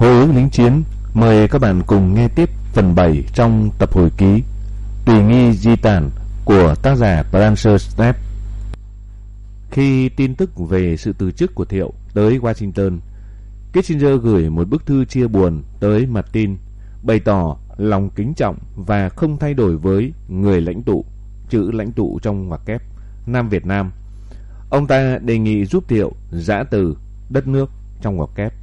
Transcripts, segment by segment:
Hồi ứng lính chiến, mời các bạn cùng nghe tiếp phần 7 trong tập hồi ký Tùy nghi di tản của tác giả Branser Snap. Khi tin tức về sự từ chức của Thiệu tới Washington, Kissinger gửi một bức thư chia buồn tới Martin, bày tỏ lòng kính trọng và không thay đổi với người lãnh tụ, chữ lãnh tụ trong ngoặc kép, Nam Việt Nam. Ông ta đề nghị giúp Thiệu giã từ đất nước trong ngoặc kép.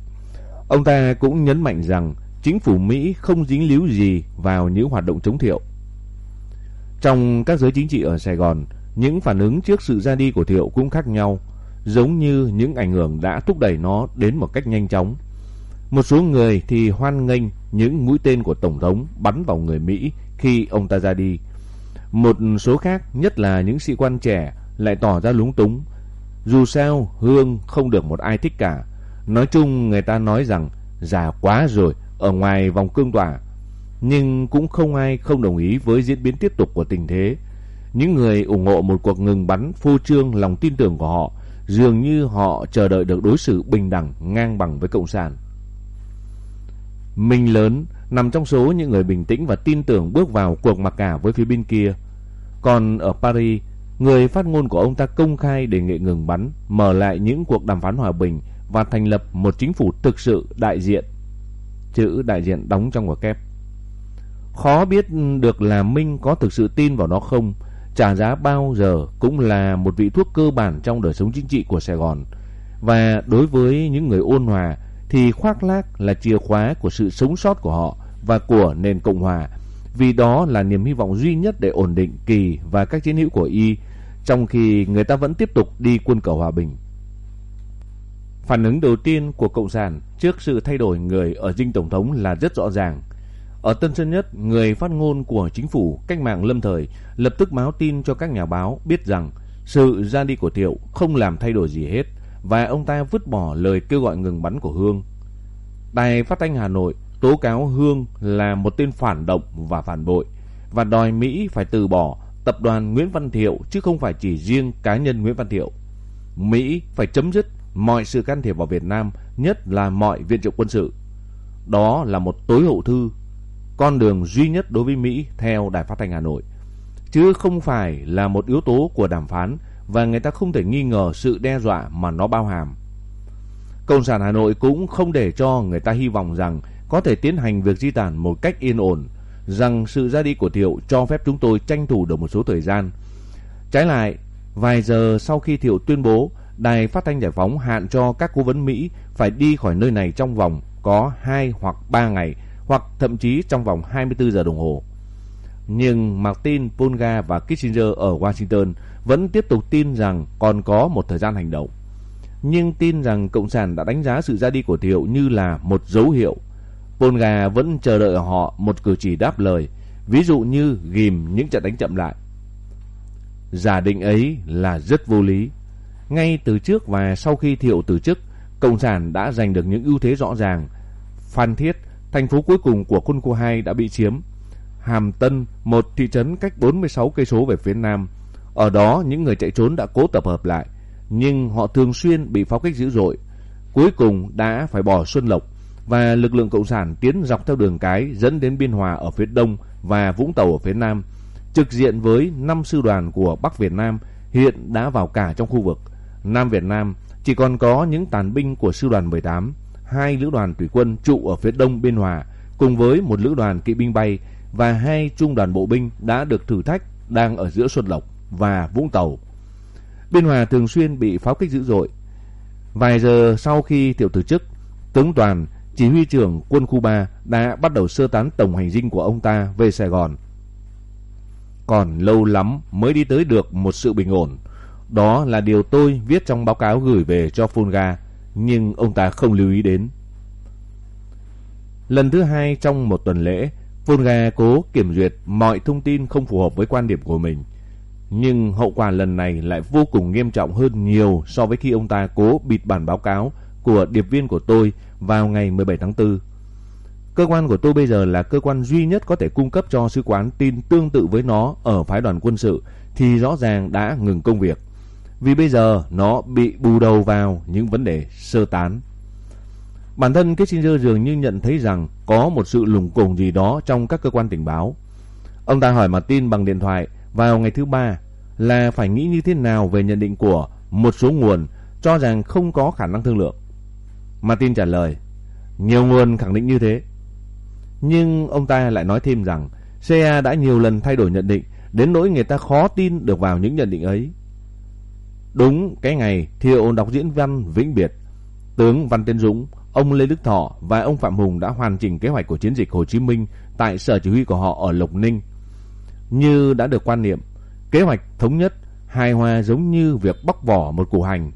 Ông ta cũng nhấn mạnh rằng chính phủ Mỹ không dính líu gì vào những hoạt động chống Thiệu. Trong các giới chính trị ở Sài Gòn, những phản ứng trước sự ra đi của Thiệu cũng khác nhau, giống như những ảnh hưởng đã thúc đẩy nó đến một cách nhanh chóng. Một số người thì hoan nghênh những mũi tên của Tổng thống bắn vào người Mỹ khi ông ta ra đi. Một số khác, nhất là những sĩ quan trẻ, lại tỏ ra lúng túng. Dù sao, Hương không được một ai thích cả. Nói chung người ta nói rằng già quá rồi ở ngoài vòng cương tỏa. Nhưng cũng không ai không đồng ý với diễn biến tiếp tục của tình thế. Những người ủng hộ một cuộc ngừng bắn phô trương lòng tin tưởng của họ dường như họ chờ đợi được đối xử bình đẳng ngang bằng với Cộng sản. Minh lớn nằm trong số những người bình tĩnh và tin tưởng bước vào cuộc mặc cả với phía bên kia. Còn ở Paris, người phát ngôn của ông ta công khai đề nghị ngừng bắn, mở lại những cuộc đàm phán hòa bình và thành lập một chính phủ thực sự đại diện. Chữ đại diện đóng trong quả kép. Khó biết được là Minh có thực sự tin vào nó không, trả giá bao giờ cũng là một vị thuốc cơ bản trong đời sống chính trị của Sài Gòn. Và đối với những người ôn hòa thì khoác lác là chìa khóa của sự sống sót của họ và của nền Cộng Hòa, vì đó là niềm hy vọng duy nhất để ổn định Kỳ và các chiến hữu của Y, trong khi người ta vẫn tiếp tục đi quân cầu hòa bình. Phản ứng đầu tiên của Cộng sản trước sự thay đổi người ở dinh Tổng thống là rất rõ ràng. Ở Tân Sơn Nhất, người phát ngôn của chính phủ cách mạng lâm thời lập tức báo tin cho các nhà báo biết rằng sự ra đi của Thiệu không làm thay đổi gì hết và ông ta vứt bỏ lời kêu gọi ngừng bắn của Hương. Đài phát thanh Hà Nội tố cáo Hương là một tên phản động và phản bội và đòi Mỹ phải từ bỏ tập đoàn Nguyễn Văn Thiệu chứ không phải chỉ riêng cá nhân Nguyễn Văn Thiệu. Mỹ phải chấm dứt mọi sự can thiệp vào Việt Nam, nhất là mọi viện trợ quân sự. Đó là một tối hậu thư, con đường duy nhất đối với Mỹ theo Đài Phát thanh Hà Nội, chứ không phải là một yếu tố của đàm phán và người ta không thể nghi ngờ sự đe dọa mà nó bao hàm. Cộng sản Hà Nội cũng không để cho người ta hy vọng rằng có thể tiến hành việc di tản một cách yên ổn, rằng sự ra đi của Thiệu cho phép chúng tôi tranh thủ được một số thời gian. Trái lại, vài giờ sau khi Thiệu tuyên bố, Đài Phát thanh Giải phóng hạn cho các cố vấn Mỹ phải đi khỏi nơi này trong vòng có 2 hoặc 3 ngày, hoặc thậm chí trong vòng 24 giờ đồng hồ. Nhưng Martin, Polga và Kissinger ở Washington vẫn tiếp tục tin rằng còn có một thời gian hành động. Nhưng tin rằng Cộng sản đã đánh giá sự ra đi của Thiệu như là một dấu hiệu. Polga vẫn chờ đợi họ một cử chỉ đáp lời, ví dụ như ghim những trận đánh chậm lại. Giả định ấy là rất vô lý. Ngay từ trước và sau khi Thiệu từ chức, Cộng sản đã giành được những ưu thế rõ ràng. Phan Thiết, thành phố cuối cùng của quân khu 2 đã bị chiếm. Hàm Tân, một thị trấn cách 46 cây số về phía nam. Ở đó những người chạy trốn đã cố tập hợp lại, nhưng họ thường xuyên bị pháo kích dữ dội. Cuối cùng đã phải bỏ Xuân Lộc và lực lượng cộng sản tiến dọc theo đường cái dẫn đến Biên Hòa ở phía đông và Vũng Tàu ở phía nam, trực diện với năm sư đoàn của Bắc Việt Nam hiện đã vào cả trong khu vực. Nam Việt Nam chỉ còn có những tàn binh của sư đoàn 18, hai lữ đoàn thủy quân trụ ở phía đông Biên Hòa cùng với một lữ đoàn kỵ binh bay và hai trung đoàn bộ binh đã được thử thách đang ở giữa Xuân Lộc và Vũng Tàu. Biên Hòa thường xuyên bị pháo kích dữ dội. Vài giờ sau khi tiểu từ chức, tướng Toàn, chỉ huy trưởng quân khu 3 đã bắt đầu sơ tán tổng hành dinh của ông ta về Sài Gòn. Còn lâu lắm mới đi tới được một sự bình ổn. Đó là điều tôi viết trong báo cáo gửi về cho Fulga, nhưng ông ta không lưu ý đến. Lần thứ hai trong một tuần lễ, Fulga cố kiểm duyệt mọi thông tin không phù hợp với quan điểm của mình. Nhưng hậu quả lần này lại vô cùng nghiêm trọng hơn nhiều so với khi ông ta cố bịt bản báo cáo của điệp viên của tôi vào ngày 17 tháng 4. Cơ quan của tôi bây giờ là cơ quan duy nhất có thể cung cấp cho sứ quán tin tương tự với nó ở phái đoàn quân sự thì rõ ràng đã ngừng công việc. Vì bây giờ nó bị bù đầu vào những vấn đề sơ tán. Bản thân Kissinger dường như nhận thấy rằng có một sự lùng củng gì đó trong các cơ quan tình báo. Ông ta hỏi Martin bằng điện thoại vào ngày thứ ba là phải nghĩ như thế nào về nhận định của một số nguồn cho rằng không có khả năng thương lượng. Martin trả lời, nhiều nguồn khẳng định như thế. Nhưng ông ta lại nói thêm rằng CA đã nhiều lần thay đổi nhận định đến nỗi người ta khó tin được vào những nhận định ấy. Đúng cái ngày Thiệu đọc diễn văn vĩnh biệt, tướng Văn Tiến Dũng, ông Lê Đức Thọ và ông Phạm Hùng đã hoàn chỉnh kế hoạch của chiến dịch Hồ Chí Minh tại sở chỉ huy của họ ở Lộc Ninh. Như đã được quan niệm, kế hoạch thống nhất hài hòa giống như việc bóc vỏ một củ hành.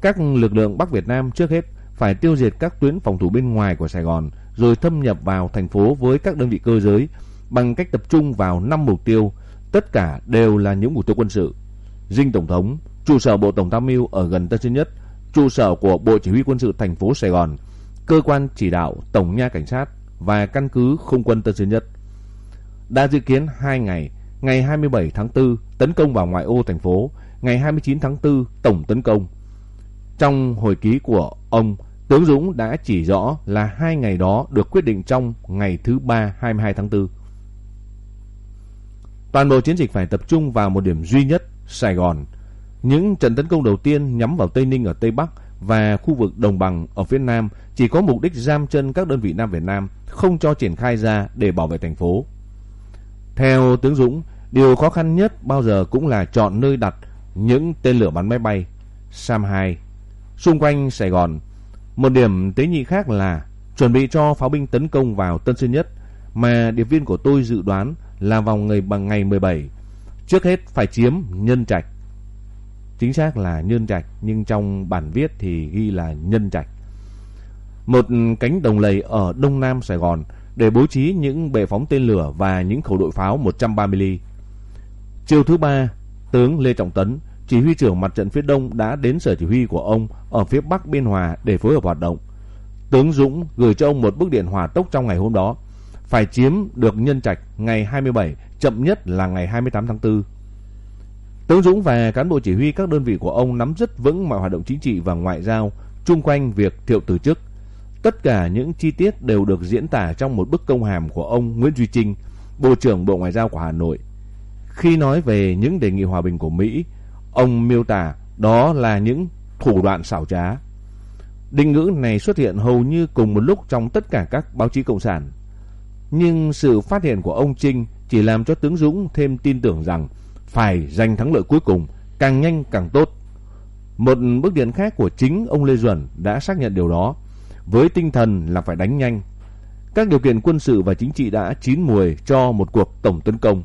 Các lực lượng Bắc Việt Nam trước hết phải tiêu diệt các tuyến phòng thủ bên ngoài của Sài Gòn rồi thâm nhập vào thành phố với các đơn vị cơ giới bằng cách tập trung vào 5 mục tiêu, tất cả đều là những mục tiêu quân sự. Dinh Tổng thống, trụ sở Bộ Tổng tham mưu ở gần Tân Sơn Nhất, trụ sở của Bộ Chỉ huy quân sự thành phố Sài Gòn, cơ quan chỉ đạo Tổng nha cảnh sát và căn cứ không quân Tân Sơn Nhất. Đã dự kiến 2 ngày, ngày 27 tháng 4 tấn công vào ngoại ô thành phố, ngày 29 tháng 4 tổng tấn công. Trong hồi ký của ông, tướng Dũng đã chỉ rõ là hai ngày đó được quyết định trong ngày thứ ba 22 tháng 4. Toàn bộ chiến dịch phải tập trung vào một điểm duy nhất, Sài Gòn. Những trận tấn công đầu tiên nhắm vào Tây Ninh ở Tây Bắc và khu vực đồng bằng ở phía Nam chỉ có mục đích giam chân các đơn vị Nam Việt Nam, không cho triển khai ra để bảo vệ thành phố. Theo tướng Dũng, điều khó khăn nhất bao giờ cũng là chọn nơi đặt những tên lửa bắn máy bay Sam 2 xung quanh Sài Gòn. Một điểm tế nhị khác là chuẩn bị cho pháo binh tấn công vào Tân Sơn Nhất mà điệp viên của tôi dự đoán là vào ngày bằng ngày 17. Trước hết phải chiếm Nhân Trạch. Chính xác là Nhân Trạch nhưng trong bản viết thì ghi là Nhân Trạch. Một cánh đồng lầy ở đông nam Sài Gòn để bố trí những bệ phóng tên lửa và những khẩu đội pháo 130 ly. Chiều thứ ba, tướng Lê Trọng Tấn, chỉ huy trưởng mặt trận phía đông đã đến sở chỉ huy của ông ở phía bắc Biên Hòa để phối hợp hoạt động. Tướng Dũng gửi cho ông một bức điện hỏa tốc trong ngày hôm đó, phải chiếm được nhân trạch ngày 27, chậm nhất là ngày 28 tháng 4. Tướng Dũng và cán bộ chỉ huy các đơn vị của ông nắm rất vững mọi hoạt động chính trị và ngoại giao chung quanh việc thiệu từ chức. Tất cả những chi tiết đều được diễn tả trong một bức công hàm của ông Nguyễn Duy Trinh, Bộ trưởng Bộ Ngoại giao của Hà Nội. Khi nói về những đề nghị hòa bình của Mỹ, ông miêu tả đó là những thủ đoạn xảo trá. Định ngữ này xuất hiện hầu như cùng một lúc trong tất cả các báo chí cộng sản. Nhưng sự phát hiện của ông Trinh chỉ làm cho tướng Dũng thêm tin tưởng rằng phải giành thắng lợi cuối cùng, càng nhanh càng tốt. Một bước điện khác của chính ông Lê Duẩn đã xác nhận điều đó, với tinh thần là phải đánh nhanh. Các điều kiện quân sự và chính trị đã chín muồi cho một cuộc tổng tấn công.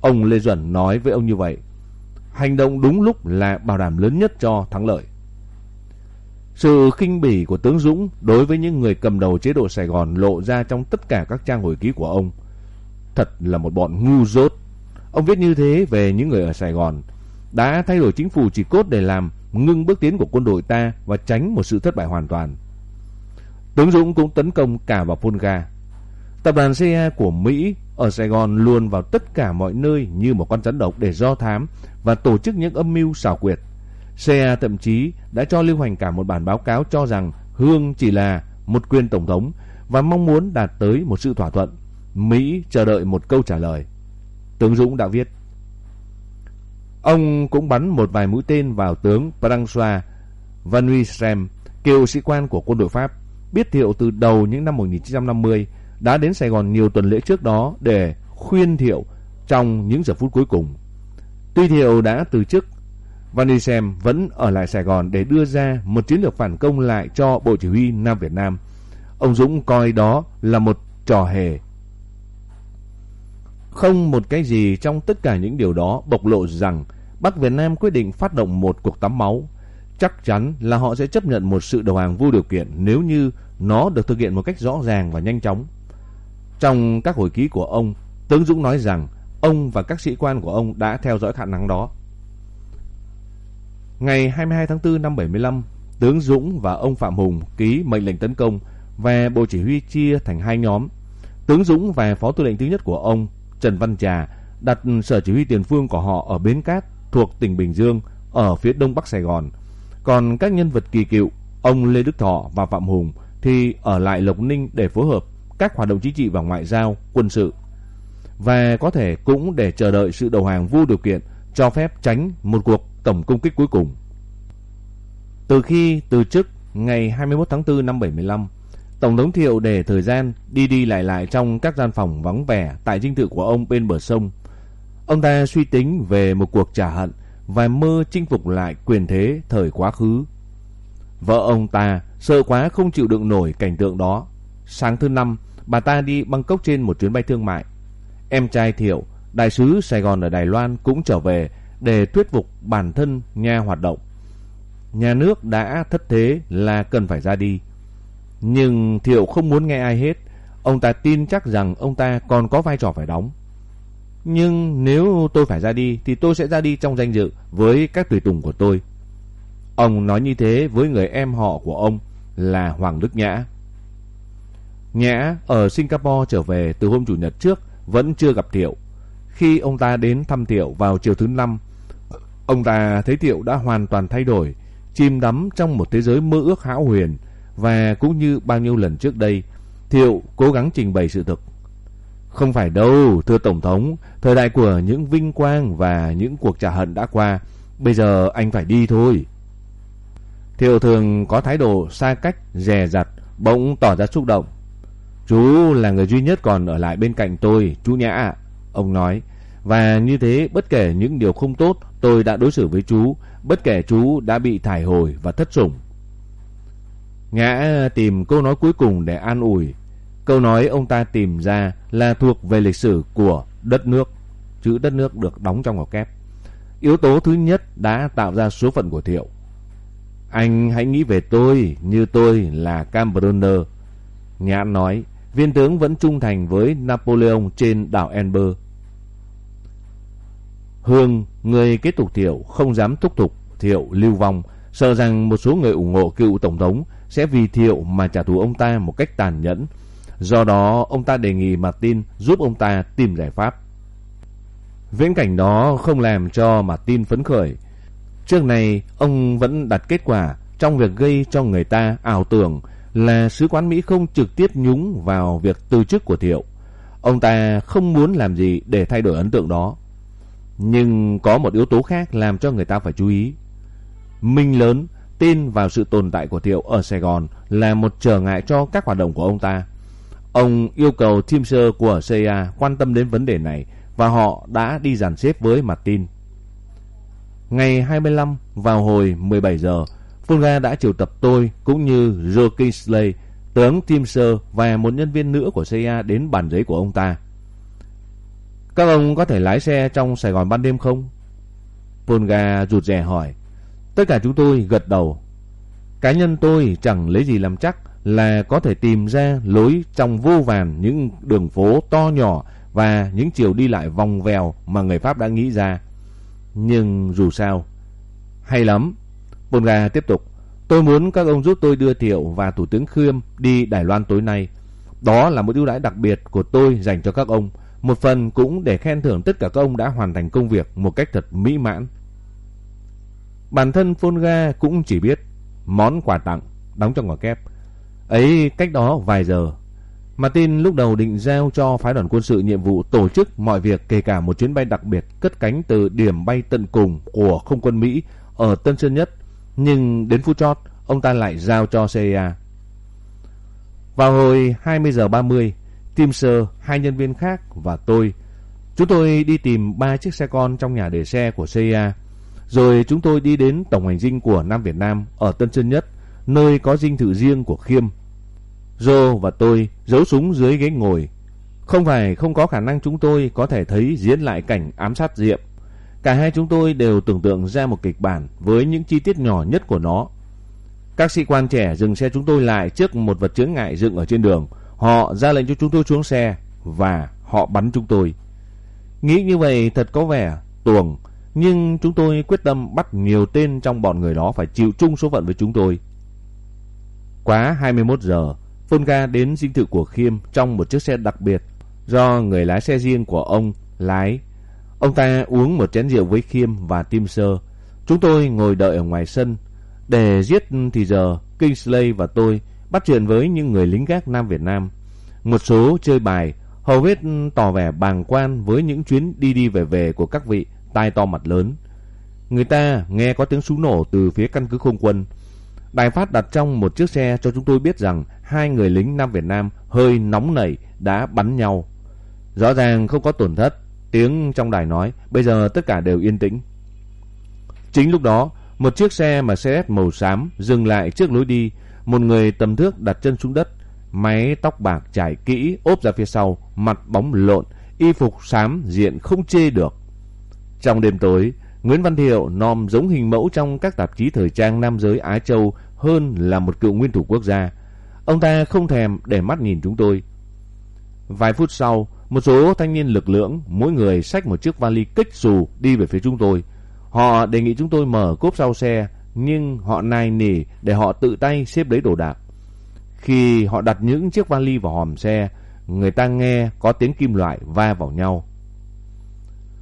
Ông Lê Duẩn nói với ông như vậy. Hành động đúng lúc là bảo đảm lớn nhất cho thắng lợi. Sự khinh bỉ của tướng Dũng đối với những người cầm đầu chế độ Sài Gòn lộ ra trong tất cả các trang hồi ký của ông. Thật là một bọn ngu dốt. Ông viết như thế về những người ở Sài Gòn. Đã thay đổi chính phủ chỉ cốt để làm ngưng bước tiến của quân đội ta và tránh một sự thất bại hoàn toàn. Tướng Dũng cũng tấn công cả vào Volga. Tập đoàn CIA của Mỹ ở Sài Gòn luôn vào tất cả mọi nơi như một con rắn độc để do thám và tổ chức những âm mưu xảo quyệt. CIA thậm chí đã cho lưu hành cả một bản báo cáo cho rằng Hương chỉ là một quyền tổng thống và mong muốn đạt tới một sự thỏa thuận. Mỹ chờ đợi một câu trả lời. Tướng Dũng đã viết. Ông cũng bắn một vài mũi tên vào tướng François Van Wiestrem, cựu sĩ quan của quân đội Pháp, biết thiệu từ đầu những năm 1950 đã đến Sài Gòn nhiều tuần lễ trước đó để khuyên Thiệu trong những giờ phút cuối cùng. Tuy Thiệu đã từ chức, Van Dissem vẫn ở lại Sài Gòn để đưa ra một chiến lược phản công lại cho Bộ Chỉ huy Nam Việt Nam. Ông Dũng coi đó là một trò hề. Không một cái gì trong tất cả những điều đó bộc lộ rằng Bắc Việt Nam quyết định phát động một cuộc tắm máu. Chắc chắn là họ sẽ chấp nhận một sự đầu hàng vô điều kiện nếu như nó được thực hiện một cách rõ ràng và nhanh chóng. Trong các hồi ký của ông, tướng Dũng nói rằng ông và các sĩ quan của ông đã theo dõi khả năng đó. Ngày 22 tháng 4 năm 75, tướng Dũng và ông Phạm Hùng ký mệnh lệnh tấn công và bộ chỉ huy chia thành hai nhóm. Tướng Dũng và phó tư lệnh thứ nhất của ông Trần Văn Trà đặt sở chỉ huy tiền phương của họ ở Bến Cát thuộc tỉnh Bình Dương ở phía đông bắc Sài Gòn. Còn các nhân vật kỳ cựu, ông Lê Đức Thọ và Phạm Hùng thì ở lại Lộc Ninh để phối hợp các hoạt động chính trị và ngoại giao, quân sự. Và có thể cũng để chờ đợi sự đầu hàng vô điều kiện cho phép tránh một cuộc tổng công kích cuối cùng. Từ khi từ chức ngày 21 tháng 4 năm 75, Tổng thống Thiệu để thời gian đi đi lại lại trong các gian phòng vắng vẻ tại dinh thự của ông bên bờ sông. Ông ta suy tính về một cuộc trả hận và mơ chinh phục lại quyền thế thời quá khứ. Vợ ông ta sợ quá không chịu đựng nổi cảnh tượng đó. Sáng thứ năm, bà ta đi Bangkok trên một chuyến bay thương mại. Em trai Thiệu, đại sứ Sài Gòn ở Đài Loan cũng trở về để thuyết phục bản thân nhà hoạt động. Nhà nước đã thất thế là cần phải ra đi. Nhưng Thiệu không muốn nghe ai hết. Ông ta tin chắc rằng ông ta còn có vai trò phải đóng. Nhưng nếu tôi phải ra đi thì tôi sẽ ra đi trong danh dự với các tùy tùng của tôi. Ông nói như thế với người em họ của ông là Hoàng Đức Nhã. Nhã ở Singapore trở về từ hôm Chủ nhật trước vẫn chưa gặp Thiệu. Khi ông ta đến thăm Thiệu vào chiều thứ năm, ông ta thấy Thiệu đã hoàn toàn thay đổi, chìm đắm trong một thế giới mơ ước hão huyền và cũng như bao nhiêu lần trước đây, Thiệu cố gắng trình bày sự thực. Không phải đâu, thưa Tổng thống, thời đại của những vinh quang và những cuộc trả hận đã qua, bây giờ anh phải đi thôi. Thiệu thường có thái độ xa cách, dè dặt, bỗng tỏ ra xúc động. Chú là người duy nhất còn ở lại bên cạnh tôi, chú Nhã ạ. Ông nói, và như thế bất kể những điều không tốt tôi đã đối xử với chú, bất kể chú đã bị thải hồi và thất sủng. Ngã tìm câu nói cuối cùng để an ủi. Câu nói ông ta tìm ra là thuộc về lịch sử của đất nước. Chữ đất nước được đóng trong ngoặc kép. Yếu tố thứ nhất đã tạo ra số phận của Thiệu. Anh hãy nghĩ về tôi như tôi là Cambronner. Ngã nói, viên tướng vẫn trung thành với Napoleon trên đảo Elber. Hương, người kế tục Thiệu, không dám thúc thục Thiệu lưu vong, sợ rằng một số người ủng hộ cựu Tổng thống sẽ vì Thiệu mà trả thù ông ta một cách tàn nhẫn. Do đó, ông ta đề nghị Martin giúp ông ta tìm giải pháp. Viễn cảnh đó không làm cho Martin phấn khởi. Trước này, ông vẫn đặt kết quả trong việc gây cho người ta ảo tưởng là sứ quán Mỹ không trực tiếp nhúng vào việc từ chức của Thiệu. Ông ta không muốn làm gì để thay đổi ấn tượng đó. Nhưng có một yếu tố khác làm cho người ta phải chú ý. Minh lớn tin vào sự tồn tại của Thiệu ở Sài Gòn là một trở ngại cho các hoạt động của ông ta. Ông yêu cầu team sơ của CIA quan tâm đến vấn đề này và họ đã đi dàn xếp với Martin. Ngày 25 vào hồi 17 giờ, Fulga đã triệu tập tôi cũng như Joe Kingsley, tướng Timser và một nhân viên nữa của CIA đến bàn giấy của ông ta. Các ông có thể lái xe trong Sài Gòn ban đêm không? Fulga rụt rè hỏi. Tất cả chúng tôi gật đầu. Cá nhân tôi chẳng lấy gì làm chắc là có thể tìm ra lối trong vô vàn những đường phố to nhỏ và những chiều đi lại vòng vèo mà người Pháp đã nghĩ ra. Nhưng dù sao, hay lắm. Ponga tiếp tục. Tôi muốn các ông giúp tôi đưa Thiệu và Thủ tướng Khiêm đi Đài Loan tối nay. Đó là một ưu đãi đặc biệt của tôi dành cho các ông. Một phần cũng để khen thưởng tất cả các ông đã hoàn thành công việc một cách thật mỹ mãn. Bản thân Fonga cũng chỉ biết món quà tặng đóng trong ngoặc kép. Ấy cách đó vài giờ, Martin lúc đầu định giao cho phái đoàn quân sự nhiệm vụ tổ chức mọi việc kể cả một chuyến bay đặc biệt cất cánh từ điểm bay tận cùng của không quân Mỹ ở Tân Sơn Nhất. Nhưng đến phút chót, ông ta lại giao cho CIA. Vào hồi 20 giờ 30, Tim Sơ, hai nhân viên khác và tôi, chúng tôi đi tìm ba chiếc xe con trong nhà để xe của CIA rồi chúng tôi đi đến tổng hành dinh của Nam Việt Nam ở Tân Sơn Nhất, nơi có dinh thự riêng của Khiêm. Joe và tôi giấu súng dưới ghế ngồi. Không phải không có khả năng chúng tôi có thể thấy diễn lại cảnh ám sát Diệm. Cả hai chúng tôi đều tưởng tượng ra một kịch bản với những chi tiết nhỏ nhất của nó. Các sĩ quan trẻ dừng xe chúng tôi lại trước một vật chướng ngại dựng ở trên đường. Họ ra lệnh cho chúng tôi xuống xe và họ bắn chúng tôi. Nghĩ như vậy thật có vẻ tuồng nhưng chúng tôi quyết tâm bắt nhiều tên trong bọn người đó phải chịu chung số phận với chúng tôi. Quá 21 giờ, Fonga đến dinh thự của Khiêm trong một chiếc xe đặc biệt do người lái xe riêng của ông lái. Ông ta uống một chén rượu với Khiêm và Tim Sơ. Chúng tôi ngồi đợi ở ngoài sân. Để giết thì giờ, Kingsley và tôi bắt chuyện với những người lính gác Nam Việt Nam. Một số chơi bài, hầu hết tỏ vẻ bàng quan với những chuyến đi đi về về của các vị tai to mặt lớn. Người ta nghe có tiếng súng nổ từ phía căn cứ không quân. Đài phát đặt trong một chiếc xe cho chúng tôi biết rằng hai người lính Nam Việt Nam hơi nóng nảy đã bắn nhau. Rõ ràng không có tổn thất. Tiếng trong đài nói bây giờ tất cả đều yên tĩnh. Chính lúc đó, một chiếc xe Mercedes màu xám dừng lại trước lối đi. Một người tầm thước đặt chân xuống đất. Máy tóc bạc trải kỹ ốp ra phía sau, mặt bóng lộn, y phục xám diện không chê được. Trong đêm tối, Nguyễn Văn Thiệu nom giống hình mẫu trong các tạp chí thời trang nam giới Á Châu hơn là một cựu nguyên thủ quốc gia. Ông ta không thèm để mắt nhìn chúng tôi. Vài phút sau, một số thanh niên lực lưỡng, mỗi người xách một chiếc vali kích xù đi về phía chúng tôi. Họ đề nghị chúng tôi mở cốp sau xe, nhưng họ nài nỉ để họ tự tay xếp lấy đồ đạc. Khi họ đặt những chiếc vali vào hòm xe, người ta nghe có tiếng kim loại va vào nhau.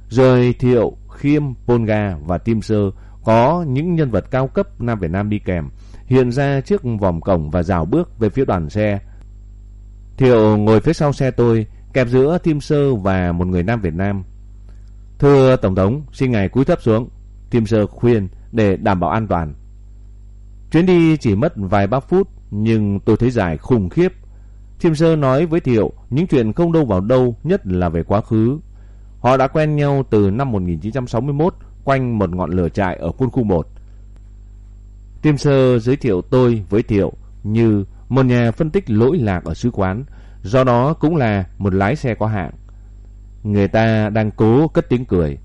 Rồi Thiệu, Khiêm, Polga và Tim Sơ có những nhân vật cao cấp Nam Việt Nam đi kèm, hiện ra trước vòng cổng và rào bước về phía đoàn xe. Thiệu ngồi phía sau xe tôi, kẹp giữa Tim Sơ và một người Nam Việt Nam. Thưa Tổng thống, xin ngài cúi thấp xuống. Tim Sơ khuyên để đảm bảo an toàn. Chuyến đi chỉ mất vài ba phút, nhưng tôi thấy dài khủng khiếp. Tim Sơ nói với Thiệu những chuyện không đâu vào đâu, nhất là về quá khứ. Họ đã quen nhau từ năm 1961 quanh một ngọn lửa trại ở quân khu 1. Tim Sơ giới thiệu tôi với Thiệu như một nhà phân tích lỗi lạc ở sứ quán, do đó cũng là một lái xe có hạng. Người ta đang cố cất tiếng cười.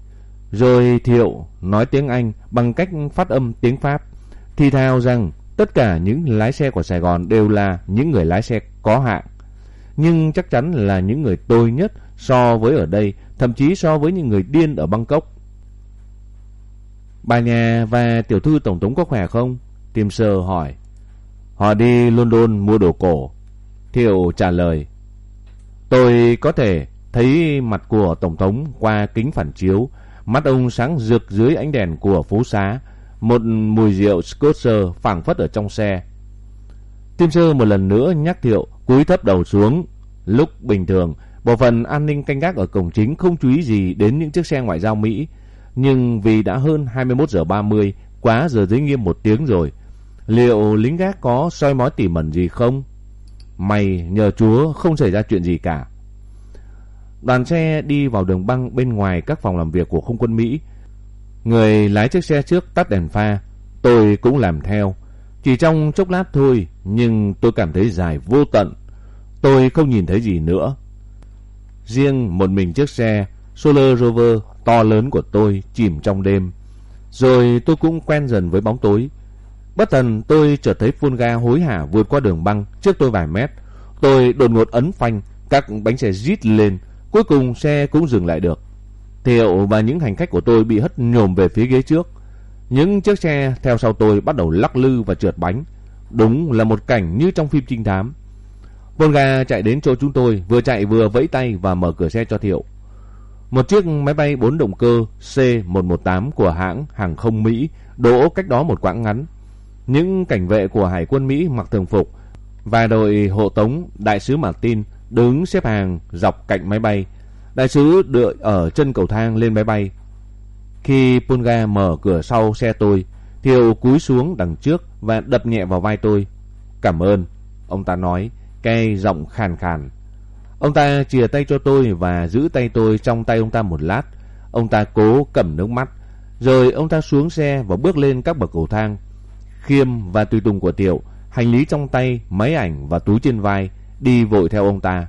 Rồi Thiệu nói tiếng Anh bằng cách phát âm tiếng Pháp, thì thào rằng tất cả những lái xe của Sài Gòn đều là những người lái xe có hạng. Nhưng chắc chắn là những người tồi nhất so với ở đây, thậm chí so với những người điên ở Bangkok. Bà nhà và tiểu thư tổng thống có khỏe không? Tim sơ hỏi. Họ đi London mua đồ cổ. Thiệu trả lời. Tôi có thể thấy mặt của tổng thống qua kính phản chiếu. Mắt ông sáng rực dưới ánh đèn của phố xá. Một mùi rượu Scotcher phảng phất ở trong xe. Tim sơ một lần nữa nhắc Thiệu cúi thấp đầu xuống. Lúc bình thường, bộ phận an ninh canh gác ở cổng chính không chú ý gì đến những chiếc xe ngoại giao Mỹ. Nhưng vì đã hơn 21 giờ 30, quá giờ giới nghiêm một tiếng rồi. Liệu lính gác có soi mói tỉ mẩn gì không? May nhờ Chúa không xảy ra chuyện gì cả. Đoàn xe đi vào đường băng bên ngoài các phòng làm việc của không quân Mỹ. Người lái chiếc xe trước tắt đèn pha. Tôi cũng làm theo. Chỉ trong chốc lát thôi, nhưng tôi cảm thấy dài vô tận. Tôi không nhìn thấy gì nữa. Riêng một mình chiếc xe Solar Rover to lớn của tôi chìm trong đêm. Rồi tôi cũng quen dần với bóng tối. Bất thần tôi chợt thấy phun ga hối hả vượt qua đường băng trước tôi vài mét. Tôi đột ngột ấn phanh, các bánh xe rít lên, cuối cùng xe cũng dừng lại được. Thiệu và những hành khách của tôi bị hất nhổm về phía ghế trước. Những chiếc xe theo sau tôi bắt đầu lắc lư và trượt bánh. Đúng là một cảnh như trong phim trinh thám. Volga chạy đến chỗ chúng tôi, vừa chạy vừa vẫy tay và mở cửa xe cho Thiệu. Một chiếc máy bay 4 động cơ C-118 của hãng hàng không Mỹ đỗ cách đó một quãng ngắn. Những cảnh vệ của Hải quân Mỹ mặc thường phục và đội hộ tống đại sứ Martin đứng xếp hàng dọc cạnh máy bay. Đại sứ đợi ở chân cầu thang lên máy bay. Khi Pulga mở cửa sau xe tôi, Thiệu cúi xuống đằng trước và đập nhẹ vào vai tôi. Cảm ơn, ông ta nói, cái giọng khàn khàn. Ông ta chìa tay cho tôi và giữ tay tôi trong tay ông ta một lát. Ông ta cố cầm nước mắt. Rồi ông ta xuống xe và bước lên các bậc cầu thang. Khiêm và tùy tùng của Tiệu, hành lý trong tay, máy ảnh và túi trên vai, đi vội theo ông ta.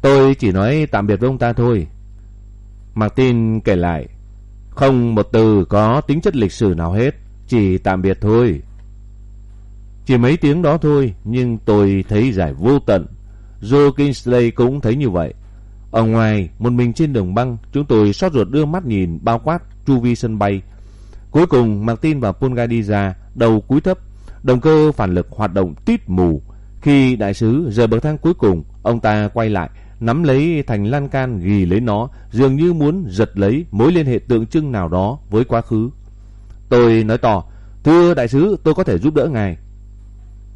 Tôi chỉ nói tạm biệt với ông ta thôi. Martin kể lại, không một từ có tính chất lịch sử nào hết, chỉ tạm biệt thôi. Chỉ mấy tiếng đó thôi, nhưng tôi thấy giải vô tận. Joe Kingsley cũng thấy như vậy. Ở ngoài, một mình trên đường băng, chúng tôi xót ruột đưa mắt nhìn bao quát chu vi sân bay. Cuối cùng, Martin và Pulga đi ra, đầu cúi thấp, động cơ phản lực hoạt động tít mù. Khi đại sứ rời bậc thang cuối cùng, ông ta quay lại, nắm lấy thành lan can ghì lấy nó, dường như muốn giật lấy mối liên hệ tượng trưng nào đó với quá khứ. Tôi nói to, thưa đại sứ, tôi có thể giúp đỡ ngài.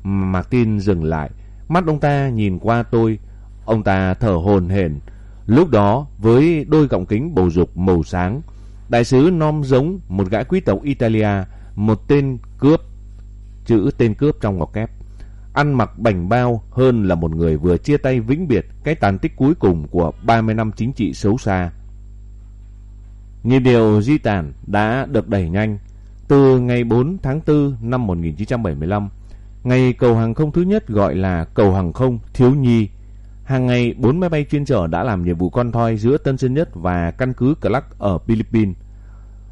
Martin dừng lại, mắt ông ta nhìn qua tôi, ông ta thở hồn hển. Lúc đó với đôi gọng kính bầu dục màu sáng, đại sứ nom giống một gã quý tộc Italia, một tên cướp, chữ tên cướp trong ngọc kép. Ăn mặc bảnh bao hơn là một người vừa chia tay vĩnh biệt cái tàn tích cuối cùng của 30 năm chính trị xấu xa. Như điều di tản đã được đẩy nhanh. Từ ngày 4 tháng 4 năm 1975, ngày cầu hàng không thứ nhất gọi là cầu hàng không Thiếu Nhi. Hàng ngày, bốn máy bay chuyên chở đã làm nhiệm vụ con thoi giữa Tân Sơn Nhất và căn cứ Clark ở Philippines.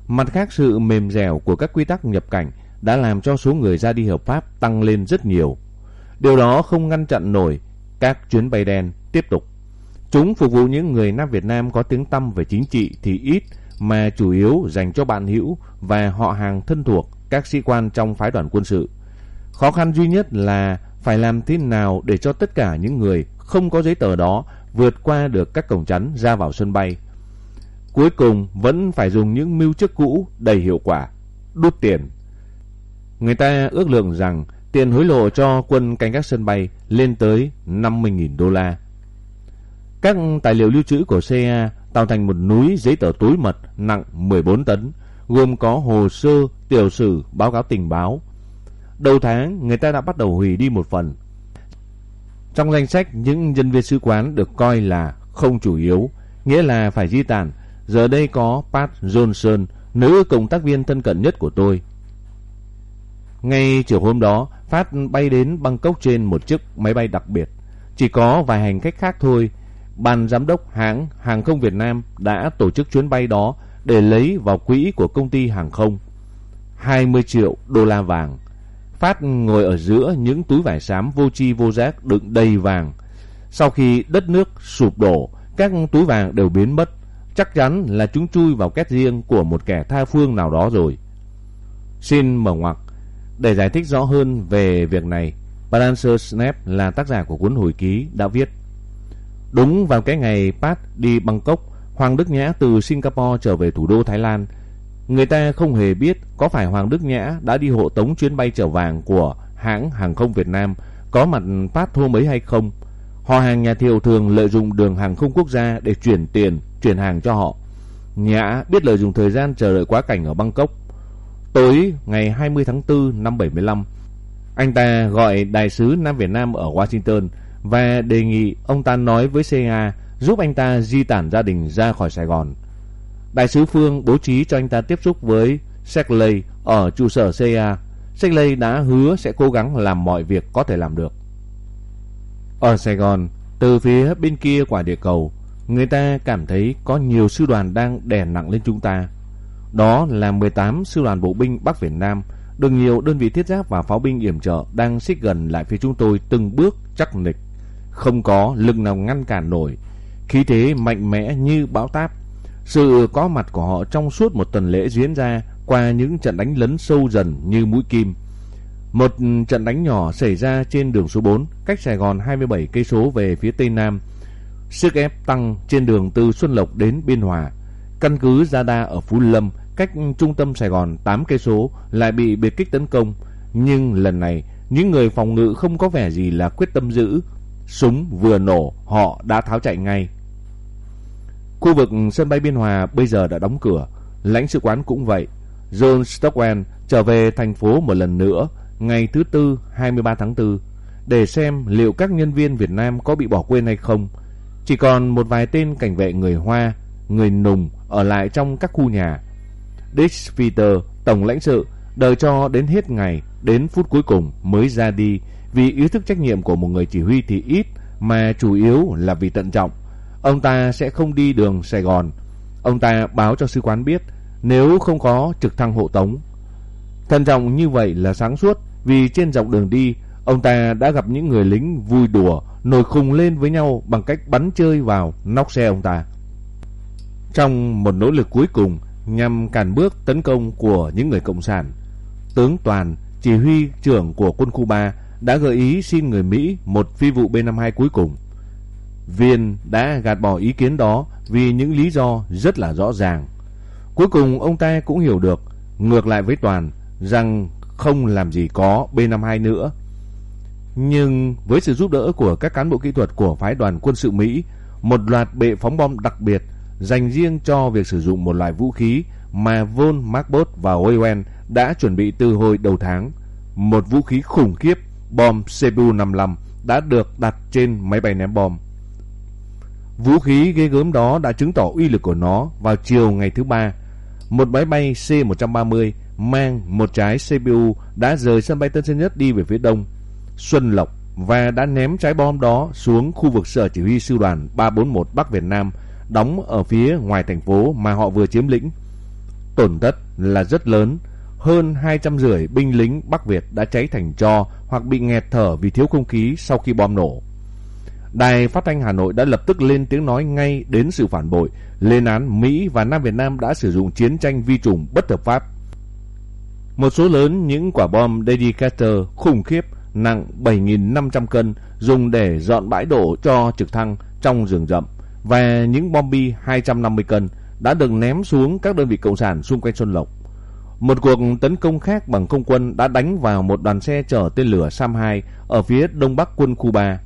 Mặt khác, sự mềm dẻo của các quy tắc nhập cảnh đã làm cho số người ra đi hợp pháp tăng lên rất nhiều. Điều đó không ngăn chặn nổi các chuyến bay đen tiếp tục. Chúng phục vụ những người Nam Việt Nam có tiếng tăm về chính trị thì ít, mà chủ yếu dành cho bạn hữu và họ hàng thân thuộc các sĩ quan trong phái đoàn quân sự. Khó khăn duy nhất là phải làm thế nào để cho tất cả những người không có giấy tờ đó vượt qua được các cổng chắn ra vào sân bay. Cuối cùng vẫn phải dùng những mưu chức cũ đầy hiệu quả, đút tiền. Người ta ước lượng rằng tiền hối lộ cho quân canh các sân bay lên tới 50.000 đô la. Các tài liệu lưu trữ của CA tạo thành một núi giấy tờ túi mật nặng 14 tấn, gồm có hồ sơ, tiểu sử, báo cáo tình báo. Đầu tháng, người ta đã bắt đầu hủy đi một phần. Trong danh sách, những nhân viên sứ quán được coi là không chủ yếu, nghĩa là phải di tản. Giờ đây có Pat Johnson, nữ cộng tác viên thân cận nhất của tôi. Ngay chiều hôm đó, Phát bay đến Bangkok trên một chiếc máy bay đặc biệt. Chỉ có vài hành khách khác thôi, ban giám đốc hãng hàng không Việt Nam đã tổ chức chuyến bay đó để lấy vào quỹ của công ty hàng không. 20 triệu đô la vàng. Phát ngồi ở giữa những túi vải xám vô chi vô giác đựng đầy vàng. Sau khi đất nước sụp đổ, các túi vàng đều biến mất. Chắc chắn là chúng chui vào két riêng của một kẻ tha phương nào đó rồi. Xin mở ngoặc. Để giải thích rõ hơn về việc này, Balancer Snap là tác giả của cuốn hồi ký đã viết Đúng vào cái ngày Pat đi Bangkok, Hoàng Đức Nhã từ Singapore trở về thủ đô Thái Lan. Người ta không hề biết có phải Hoàng Đức Nhã đã đi hộ tống chuyến bay chở vàng của hãng hàng không Việt Nam có mặt phát hôm ấy hay không. Họ hàng nhà Thiều thường lợi dụng đường hàng không quốc gia để chuyển tiền, chuyển hàng cho họ. Nhã biết lợi dụng thời gian chờ đợi quá cảnh ở Bangkok. Tối ngày 20 tháng 4 năm 75, anh ta gọi đại sứ Nam Việt Nam ở Washington và đề nghị ông ta nói với CA giúp anh ta di tản gia đình ra khỏi Sài Gòn. Đại sứ Phương bố trí cho anh ta tiếp xúc với Sheckley ở trụ sở CIA. Sheckley đã hứa sẽ cố gắng làm mọi việc có thể làm được. Ở Sài Gòn, từ phía bên kia quả địa cầu, người ta cảm thấy có nhiều sư đoàn đang đè nặng lên chúng ta. Đó là 18 sư đoàn bộ binh Bắc Việt Nam, được nhiều đơn vị thiết giáp và pháo binh yểm trợ đang xích gần lại phía chúng tôi từng bước chắc nịch không có lực nào ngăn cản nổi. Khí thế mạnh mẽ như bão táp. Sự có mặt của họ trong suốt một tuần lễ diễn ra qua những trận đánh lấn sâu dần như mũi kim. Một trận đánh nhỏ xảy ra trên đường số 4, cách Sài Gòn 27 cây số về phía tây nam. Sức ép tăng trên đường từ Xuân Lộc đến Biên Hòa. Căn cứ Gia ở Phú Lâm, cách trung tâm Sài Gòn 8 cây số lại bị biệt kích tấn công, nhưng lần này những người phòng ngự không có vẻ gì là quyết tâm giữ Súng vừa nổ, họ đã tháo chạy ngay. Khu vực sân bay Biên Hòa bây giờ đã đóng cửa, lãnh sự quán cũng vậy. John Stockwell trở về thành phố một lần nữa ngày thứ Tư 23 tháng 4 để xem liệu các nhân viên Việt Nam có bị bỏ quên hay không. Chỉ còn một vài tên cảnh vệ người Hoa, người Nùng ở lại trong các khu nhà. Dick Peter, tổng lãnh sự, đợi cho đến hết ngày, đến phút cuối cùng mới ra đi vì ý thức trách nhiệm của một người chỉ huy thì ít mà chủ yếu là vì tận trọng. Ông ta sẽ không đi đường Sài Gòn. Ông ta báo cho sư quán biết nếu không có trực thăng hộ tống. Thận trọng như vậy là sáng suốt vì trên dọc đường đi ông ta đã gặp những người lính vui đùa nổi khùng lên với nhau bằng cách bắn chơi vào nóc xe ông ta. Trong một nỗ lực cuối cùng nhằm cản bước tấn công của những người cộng sản, tướng Toàn, chỉ huy trưởng của quân khu 3 đã gợi ý xin người Mỹ một phi vụ B-52 cuối cùng. Viên đã gạt bỏ ý kiến đó vì những lý do rất là rõ ràng. Cuối cùng ông ta cũng hiểu được, ngược lại với Toàn, rằng không làm gì có B-52 nữa. Nhưng với sự giúp đỡ của các cán bộ kỹ thuật của phái đoàn quân sự Mỹ, một loạt bệ phóng bom đặc biệt dành riêng cho việc sử dụng một loại vũ khí mà Von Marbot và Owen đã chuẩn bị từ hồi đầu tháng. Một vũ khí khủng khiếp, bom CPU-55 đã được đặt trên máy bay ném bom. Vũ khí ghê gớm đó đã chứng tỏ uy lực của nó vào chiều ngày thứ ba. Một máy bay C-130 mang một trái CPU đã rời sân bay Tân Sơn Nhất đi về phía đông, Xuân Lộc và đã ném trái bom đó xuống khu vực sở chỉ huy sư đoàn 341 Bắc Việt Nam đóng ở phía ngoài thành phố mà họ vừa chiếm lĩnh. Tổn thất là rất lớn, hơn 200 rưỡi binh lính Bắc Việt đã cháy thành tro hoặc bị nghẹt thở vì thiếu không khí sau khi bom nổ. Đài phát thanh Hà Nội đã lập tức lên tiếng nói ngay đến sự phản bội, lên án Mỹ và Nam Việt Nam đã sử dụng chiến tranh vi trùng bất hợp pháp. Một số lớn những quả bom Dedicator khủng khiếp nặng 7.500 cân dùng để dọn bãi đổ cho trực thăng trong rừng rậm và những bom bi 250 cân đã được ném xuống các đơn vị cộng sản xung quanh Xuân Lộc. Một cuộc tấn công khác bằng không quân đã đánh vào một đoàn xe chở tên lửa Sam-2 ở phía đông bắc quân khu 3.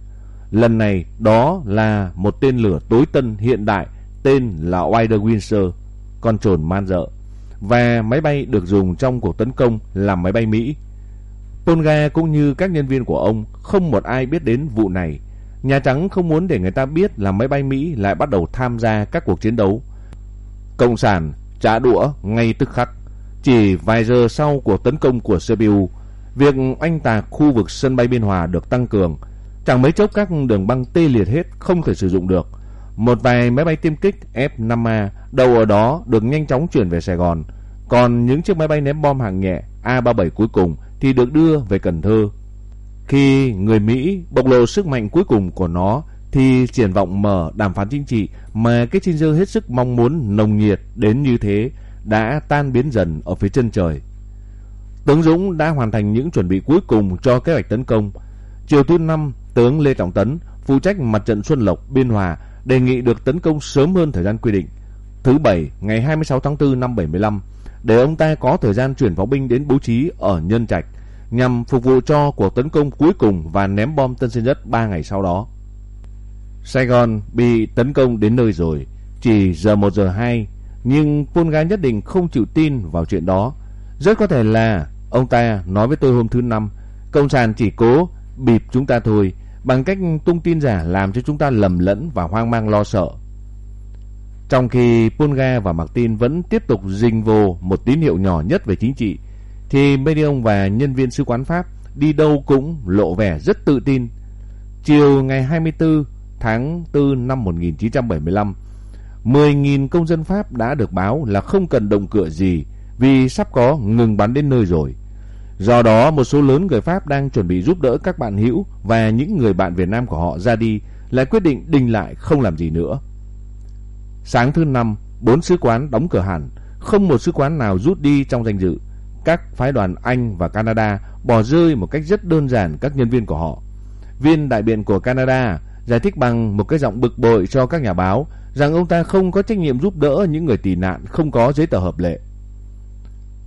Lần này đó là một tên lửa tối tân hiện đại tên là Wider Windsor, con trồn man dợ. Và máy bay được dùng trong cuộc tấn công là máy bay Mỹ. Polga cũng như các nhân viên của ông không một ai biết đến vụ này. Nhà Trắng không muốn để người ta biết là máy bay Mỹ lại bắt đầu tham gia các cuộc chiến đấu. Cộng sản trả đũa ngay tức khắc. Chỉ vài giờ sau cuộc tấn công của CPU, việc anh tạc khu vực sân bay Biên Hòa được tăng cường. Chẳng mấy chốc các đường băng tê liệt hết không thể sử dụng được. Một vài máy bay tiêm kích F-5A đầu ở đó được nhanh chóng chuyển về Sài Gòn. Còn những chiếc máy bay ném bom hạng nhẹ A-37 cuối cùng thì được đưa về Cần Thơ. Khi người Mỹ bộc lộ sức mạnh cuối cùng của nó thì triển vọng mở đàm phán chính trị mà Kissinger hết sức mong muốn nồng nhiệt đến như thế đã tan biến dần ở phía chân trời. Tướng Dũng đã hoàn thành những chuẩn bị cuối cùng cho kế hoạch tấn công. Chiều thứ năm, tướng Lê Trọng Tấn, phụ trách mặt trận Xuân Lộc, Biên Hòa, đề nghị được tấn công sớm hơn thời gian quy định. Thứ bảy, ngày 26 tháng 4 năm 75, để ông ta có thời gian chuyển pháo binh đến bố trí ở Nhân Trạch nhằm phục vụ cho cuộc tấn công cuối cùng và ném bom Tân Sơn Nhất 3 ngày sau đó. Sài Gòn bị tấn công đến nơi rồi, chỉ giờ 1 giờ 2, nhưng Polga nhất định không chịu tin vào chuyện đó. Rất có thể là ông ta nói với tôi hôm thứ năm, Cộng sản chỉ cố bịp chúng ta thôi, bằng cách tung tin giả làm cho chúng ta lầm lẫn và hoang mang lo sợ. Trong khi Polga và Martin vẫn tiếp tục rình vô một tín hiệu nhỏ nhất về chính trị, thì Medion và nhân viên sứ quán Pháp đi đâu cũng lộ vẻ rất tự tin. Chiều ngày 24 tháng 4 năm 1975, 10.000 công dân Pháp đã được báo là không cần động cửa gì vì sắp có ngừng bắn đến nơi rồi. Do đó, một số lớn người Pháp đang chuẩn bị giúp đỡ các bạn hữu và những người bạn Việt Nam của họ ra đi lại quyết định đình lại không làm gì nữa. Sáng thứ năm, bốn sứ quán đóng cửa hẳn, không một sứ quán nào rút đi trong danh dự. Các phái đoàn Anh và Canada bỏ rơi một cách rất đơn giản các nhân viên của họ. Viên đại biện của Canada giải thích bằng một cái giọng bực bội cho các nhà báo rằng ông ta không có trách nhiệm giúp đỡ những người tị nạn không có giấy tờ hợp lệ.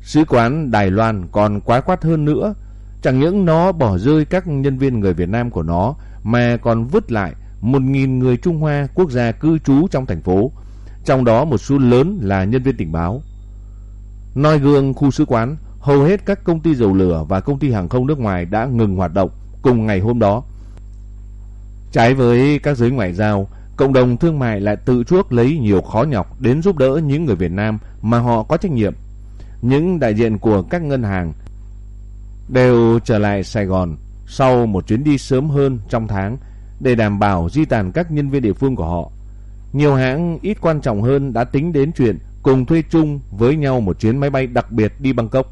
Sứ quán Đài Loan còn quá quát hơn nữa, chẳng những nó bỏ rơi các nhân viên người Việt Nam của nó mà còn vứt lại 1.000 người Trung Hoa quốc gia cư trú trong thành phố, trong đó một số lớn là nhân viên tình báo. Noi gương khu sứ quán, hầu hết các công ty dầu lửa và công ty hàng không nước ngoài đã ngừng hoạt động cùng ngày hôm đó. Trái với các giới ngoại giao, cộng đồng thương mại lại tự chuốc lấy nhiều khó nhọc đến giúp đỡ những người Việt Nam mà họ có trách nhiệm. Những đại diện của các ngân hàng đều trở lại Sài Gòn sau một chuyến đi sớm hơn trong tháng để đảm bảo di tản các nhân viên địa phương của họ. Nhiều hãng ít quan trọng hơn đã tính đến chuyện cùng thuê chung với nhau một chuyến máy bay đặc biệt đi Bangkok.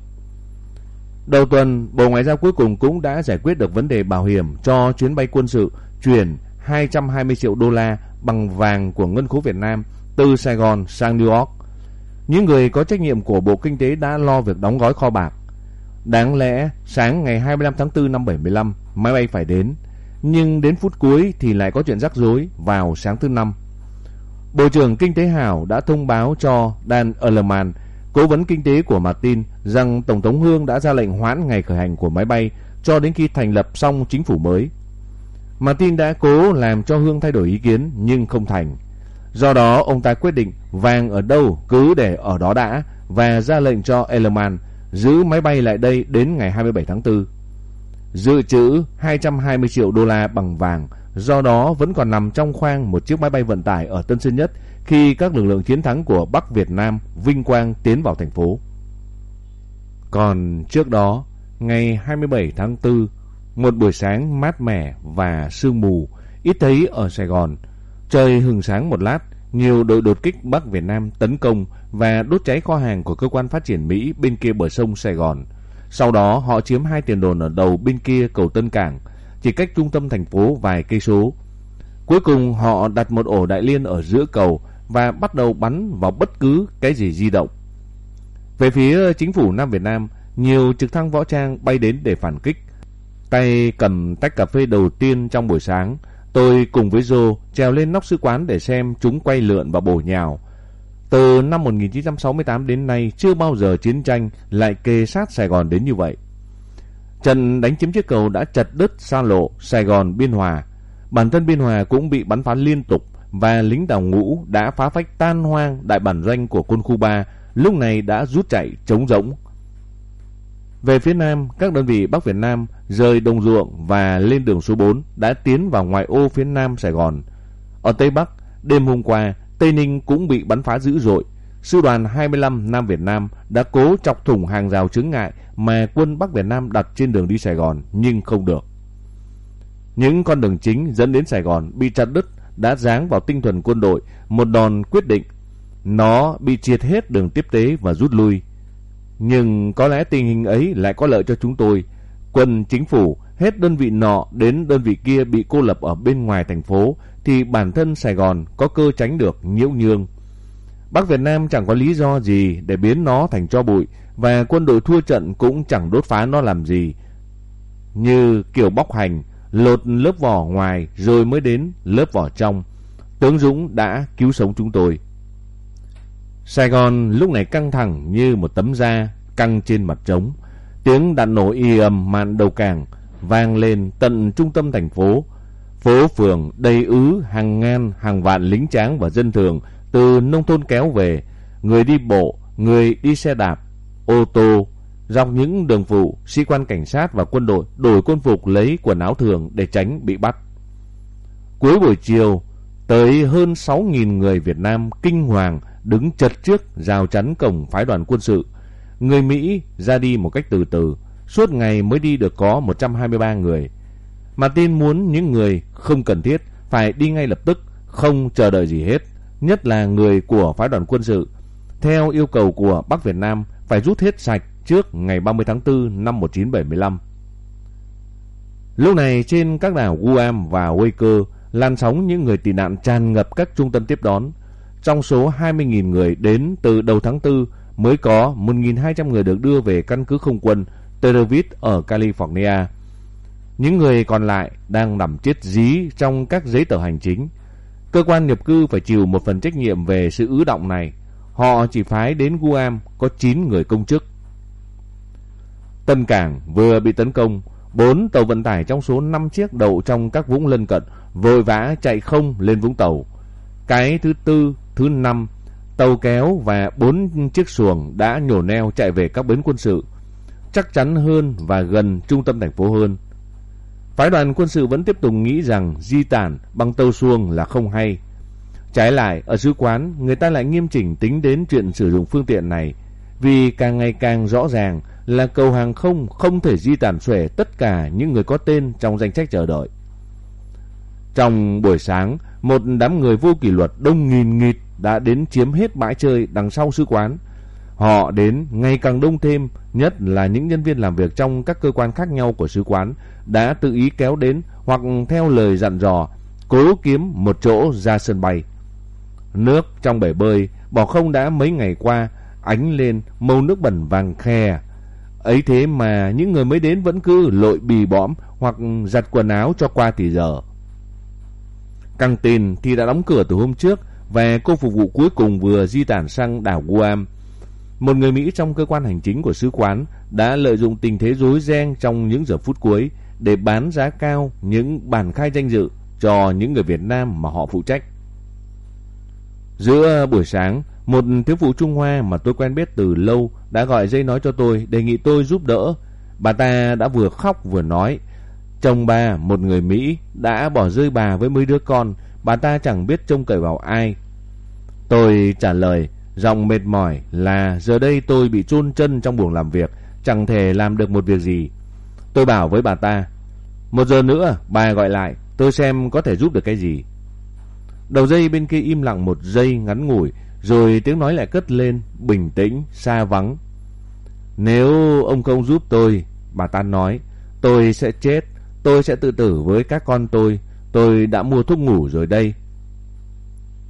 Đầu tuần, Bộ Ngoại giao cuối cùng cũng đã giải quyết được vấn đề bảo hiểm cho chuyến bay quân sự chuyển 220 triệu đô la bằng vàng của Ngân khố Việt Nam từ Sài Gòn sang New York. Những người có trách nhiệm của Bộ Kinh tế đã lo việc đóng gói kho bạc. Đáng lẽ sáng ngày 25 tháng 4 năm 75 máy bay phải đến, nhưng đến phút cuối thì lại có chuyện rắc rối vào sáng thứ năm. Bộ trưởng Kinh tế Hảo đã thông báo cho Dan Erleman, cố vấn kinh tế của Martin, rằng Tổng thống Hương đã ra lệnh hoãn ngày khởi hành của máy bay cho đến khi thành lập xong chính phủ mới. Martin đã cố làm cho Hương thay đổi ý kiến nhưng không thành. Do đó ông ta quyết định vàng ở đâu cứ để ở đó đã và ra lệnh cho Ellerman giữ máy bay lại đây đến ngày 27 tháng 4. Dự trữ 220 triệu đô la bằng vàng, do đó vẫn còn nằm trong khoang một chiếc máy bay vận tải ở Tân Sơn Nhất khi các lực lượng chiến thắng của Bắc Việt Nam vinh quang tiến vào thành phố. Còn trước đó, ngày 27 tháng 4, một buổi sáng mát mẻ và sương mù, ít thấy ở Sài Gòn. Trời hừng sáng một lát, nhiều đội đột kích Bắc Việt Nam tấn công và đốt cháy kho hàng của cơ quan phát triển Mỹ bên kia bờ sông Sài Gòn. Sau đó họ chiếm hai tiền đồn ở đầu bên kia cầu Tân Cảng, chỉ cách trung tâm thành phố vài cây số. Cuối cùng họ đặt một ổ đại liên ở giữa cầu và bắt đầu bắn vào bất cứ cái gì di động. Về phía chính phủ Nam Việt Nam, nhiều trực thăng võ trang bay đến để phản kích. Tay cầm tách cà phê đầu tiên trong buổi sáng, tôi cùng với Joe trèo lên nóc sứ quán để xem chúng quay lượn và bổ nhào. Từ năm 1968 đến nay, chưa bao giờ chiến tranh lại kề sát Sài Gòn đến như vậy. Trận đánh chiếm chiếc cầu đã chặt đứt xa lộ Sài Gòn Biên Hòa. Bản thân Biên Hòa cũng bị bắn phá liên tục và lính đào ngũ đã phá phách tan hoang đại bản doanh của quân khu 3 lúc này đã rút chạy, trống rỗng. Về phía Nam, các đơn vị Bắc Việt Nam rời đồng ruộng và lên đường số 4 đã tiến vào ngoại ô phía Nam Sài Gòn. Ở Tây Bắc, đêm hôm qua, Tây Ninh cũng bị bắn phá dữ dội. Sư đoàn 25 Nam Việt Nam đã cố chọc thủng hàng rào chướng ngại mà quân Bắc Việt Nam đặt trên đường đi Sài Gòn nhưng không được. Những con đường chính dẫn đến Sài Gòn bị chặt đứt đã giáng vào tinh thần quân đội một đòn quyết định. Nó bị triệt hết đường tiếp tế và rút lui. Nhưng có lẽ tình hình ấy lại có lợi cho chúng tôi. Quân chính phủ hết đơn vị nọ đến đơn vị kia bị cô lập ở bên ngoài thành phố thì bản thân Sài Gòn có cơ tránh được nhiễu nhương. Bắc Việt Nam chẳng có lý do gì để biến nó thành cho bụi và quân đội thua trận cũng chẳng đốt phá nó làm gì. Như kiểu bóc hành, lột lớp vỏ ngoài rồi mới đến lớp vỏ trong. Tướng Dũng đã cứu sống chúng tôi. Sài Gòn lúc này căng thẳng như một tấm da căng trên mặt trống. Tiếng đạn nổ y ầm màn đầu càng vang lên tận trung tâm thành phố. Phố phường đầy ứ hàng ngàn hàng vạn lính tráng và dân thường từ nông thôn kéo về, người đi bộ, người đi xe đạp, ô tô, dọc những đường phụ, sĩ quan cảnh sát và quân đội đổi quân phục lấy quần áo thường để tránh bị bắt. Cuối buổi chiều, tới hơn 6.000 người Việt Nam kinh hoàng đứng chật trước rào chắn cổng phái đoàn quân sự. Người Mỹ ra đi một cách từ từ, suốt ngày mới đi được có 123 người. Mà tin muốn những người không cần thiết phải đi ngay lập tức, không chờ đợi gì hết, nhất là người của phái đoàn quân sự. Theo yêu cầu của Bắc Việt Nam phải rút hết sạch trước ngày 30 tháng 4 năm 1975. Lúc này trên các đảo Guam và Waker, làn sóng những người tị nạn tràn ngập các trung tâm tiếp đón. Trong số 20.000 người đến từ đầu tháng 4 mới có 1.200 người được đưa về căn cứ không quân Terravit ở California. Những người còn lại đang nằm chết dí trong các giấy tờ hành chính. Cơ quan nhập cư phải chịu một phần trách nhiệm về sự ứ động này. Họ chỉ phái đến Guam có 9 người công chức. Tân Cảng vừa bị tấn công, bốn tàu vận tải trong số 5 chiếc đậu trong các vũng lân cận vội vã chạy không lên Vũng Tàu. Cái thứ tư, thứ năm, tàu kéo và bốn chiếc xuồng đã nhổ neo chạy về các bến quân sự, chắc chắn hơn và gần trung tâm thành phố hơn. Phái đoàn quân sự vẫn tiếp tục nghĩ rằng di tản bằng tàu xuồng là không hay. Trái lại, ở sứ quán, người ta lại nghiêm chỉnh tính đến chuyện sử dụng phương tiện này, vì càng ngày càng rõ ràng là cầu hàng không không thể di tản xuể tất cả những người có tên trong danh sách chờ đợi. Trong buổi sáng, một đám người vô kỷ luật đông nghìn nghịt đã đến chiếm hết bãi chơi đằng sau sứ quán. Họ đến ngày càng đông thêm, nhất là những nhân viên làm việc trong các cơ quan khác nhau của sứ quán đã tự ý kéo đến hoặc theo lời dặn dò, cố kiếm một chỗ ra sân bay. Nước trong bể bơi, bỏ không đã mấy ngày qua, ánh lên màu nước bẩn vàng khe. Ấy thế mà những người mới đến vẫn cứ lội bì bõm hoặc giặt quần áo cho qua tỷ giờ. Căng tin thì đã đóng cửa từ hôm trước và cô phục vụ cuối cùng vừa di tản sang đảo Guam. một người Mỹ trong cơ quan hành chính của sứ quán đã lợi dụng tình thế rối ren trong những giờ phút cuối để bán giá cao những bản khai danh dự cho những người Việt Nam mà họ phụ trách. Giữa buổi sáng, một thiếu phụ Trung Hoa mà tôi quen biết từ lâu đã gọi dây nói cho tôi đề nghị tôi giúp đỡ. Bà ta đã vừa khóc vừa nói Chồng bà, một người Mỹ, đã bỏ rơi bà với mấy đứa con, bà ta chẳng biết trông cậy vào ai. Tôi trả lời, giọng mệt mỏi là giờ đây tôi bị chôn chân trong buồng làm việc, chẳng thể làm được một việc gì. Tôi bảo với bà ta, một giờ nữa bà gọi lại, tôi xem có thể giúp được cái gì. Đầu dây bên kia im lặng một giây ngắn ngủi, rồi tiếng nói lại cất lên, bình tĩnh, xa vắng. Nếu ông không giúp tôi, bà ta nói, tôi sẽ chết. Tôi sẽ tự tử với các con tôi. Tôi đã mua thuốc ngủ rồi đây.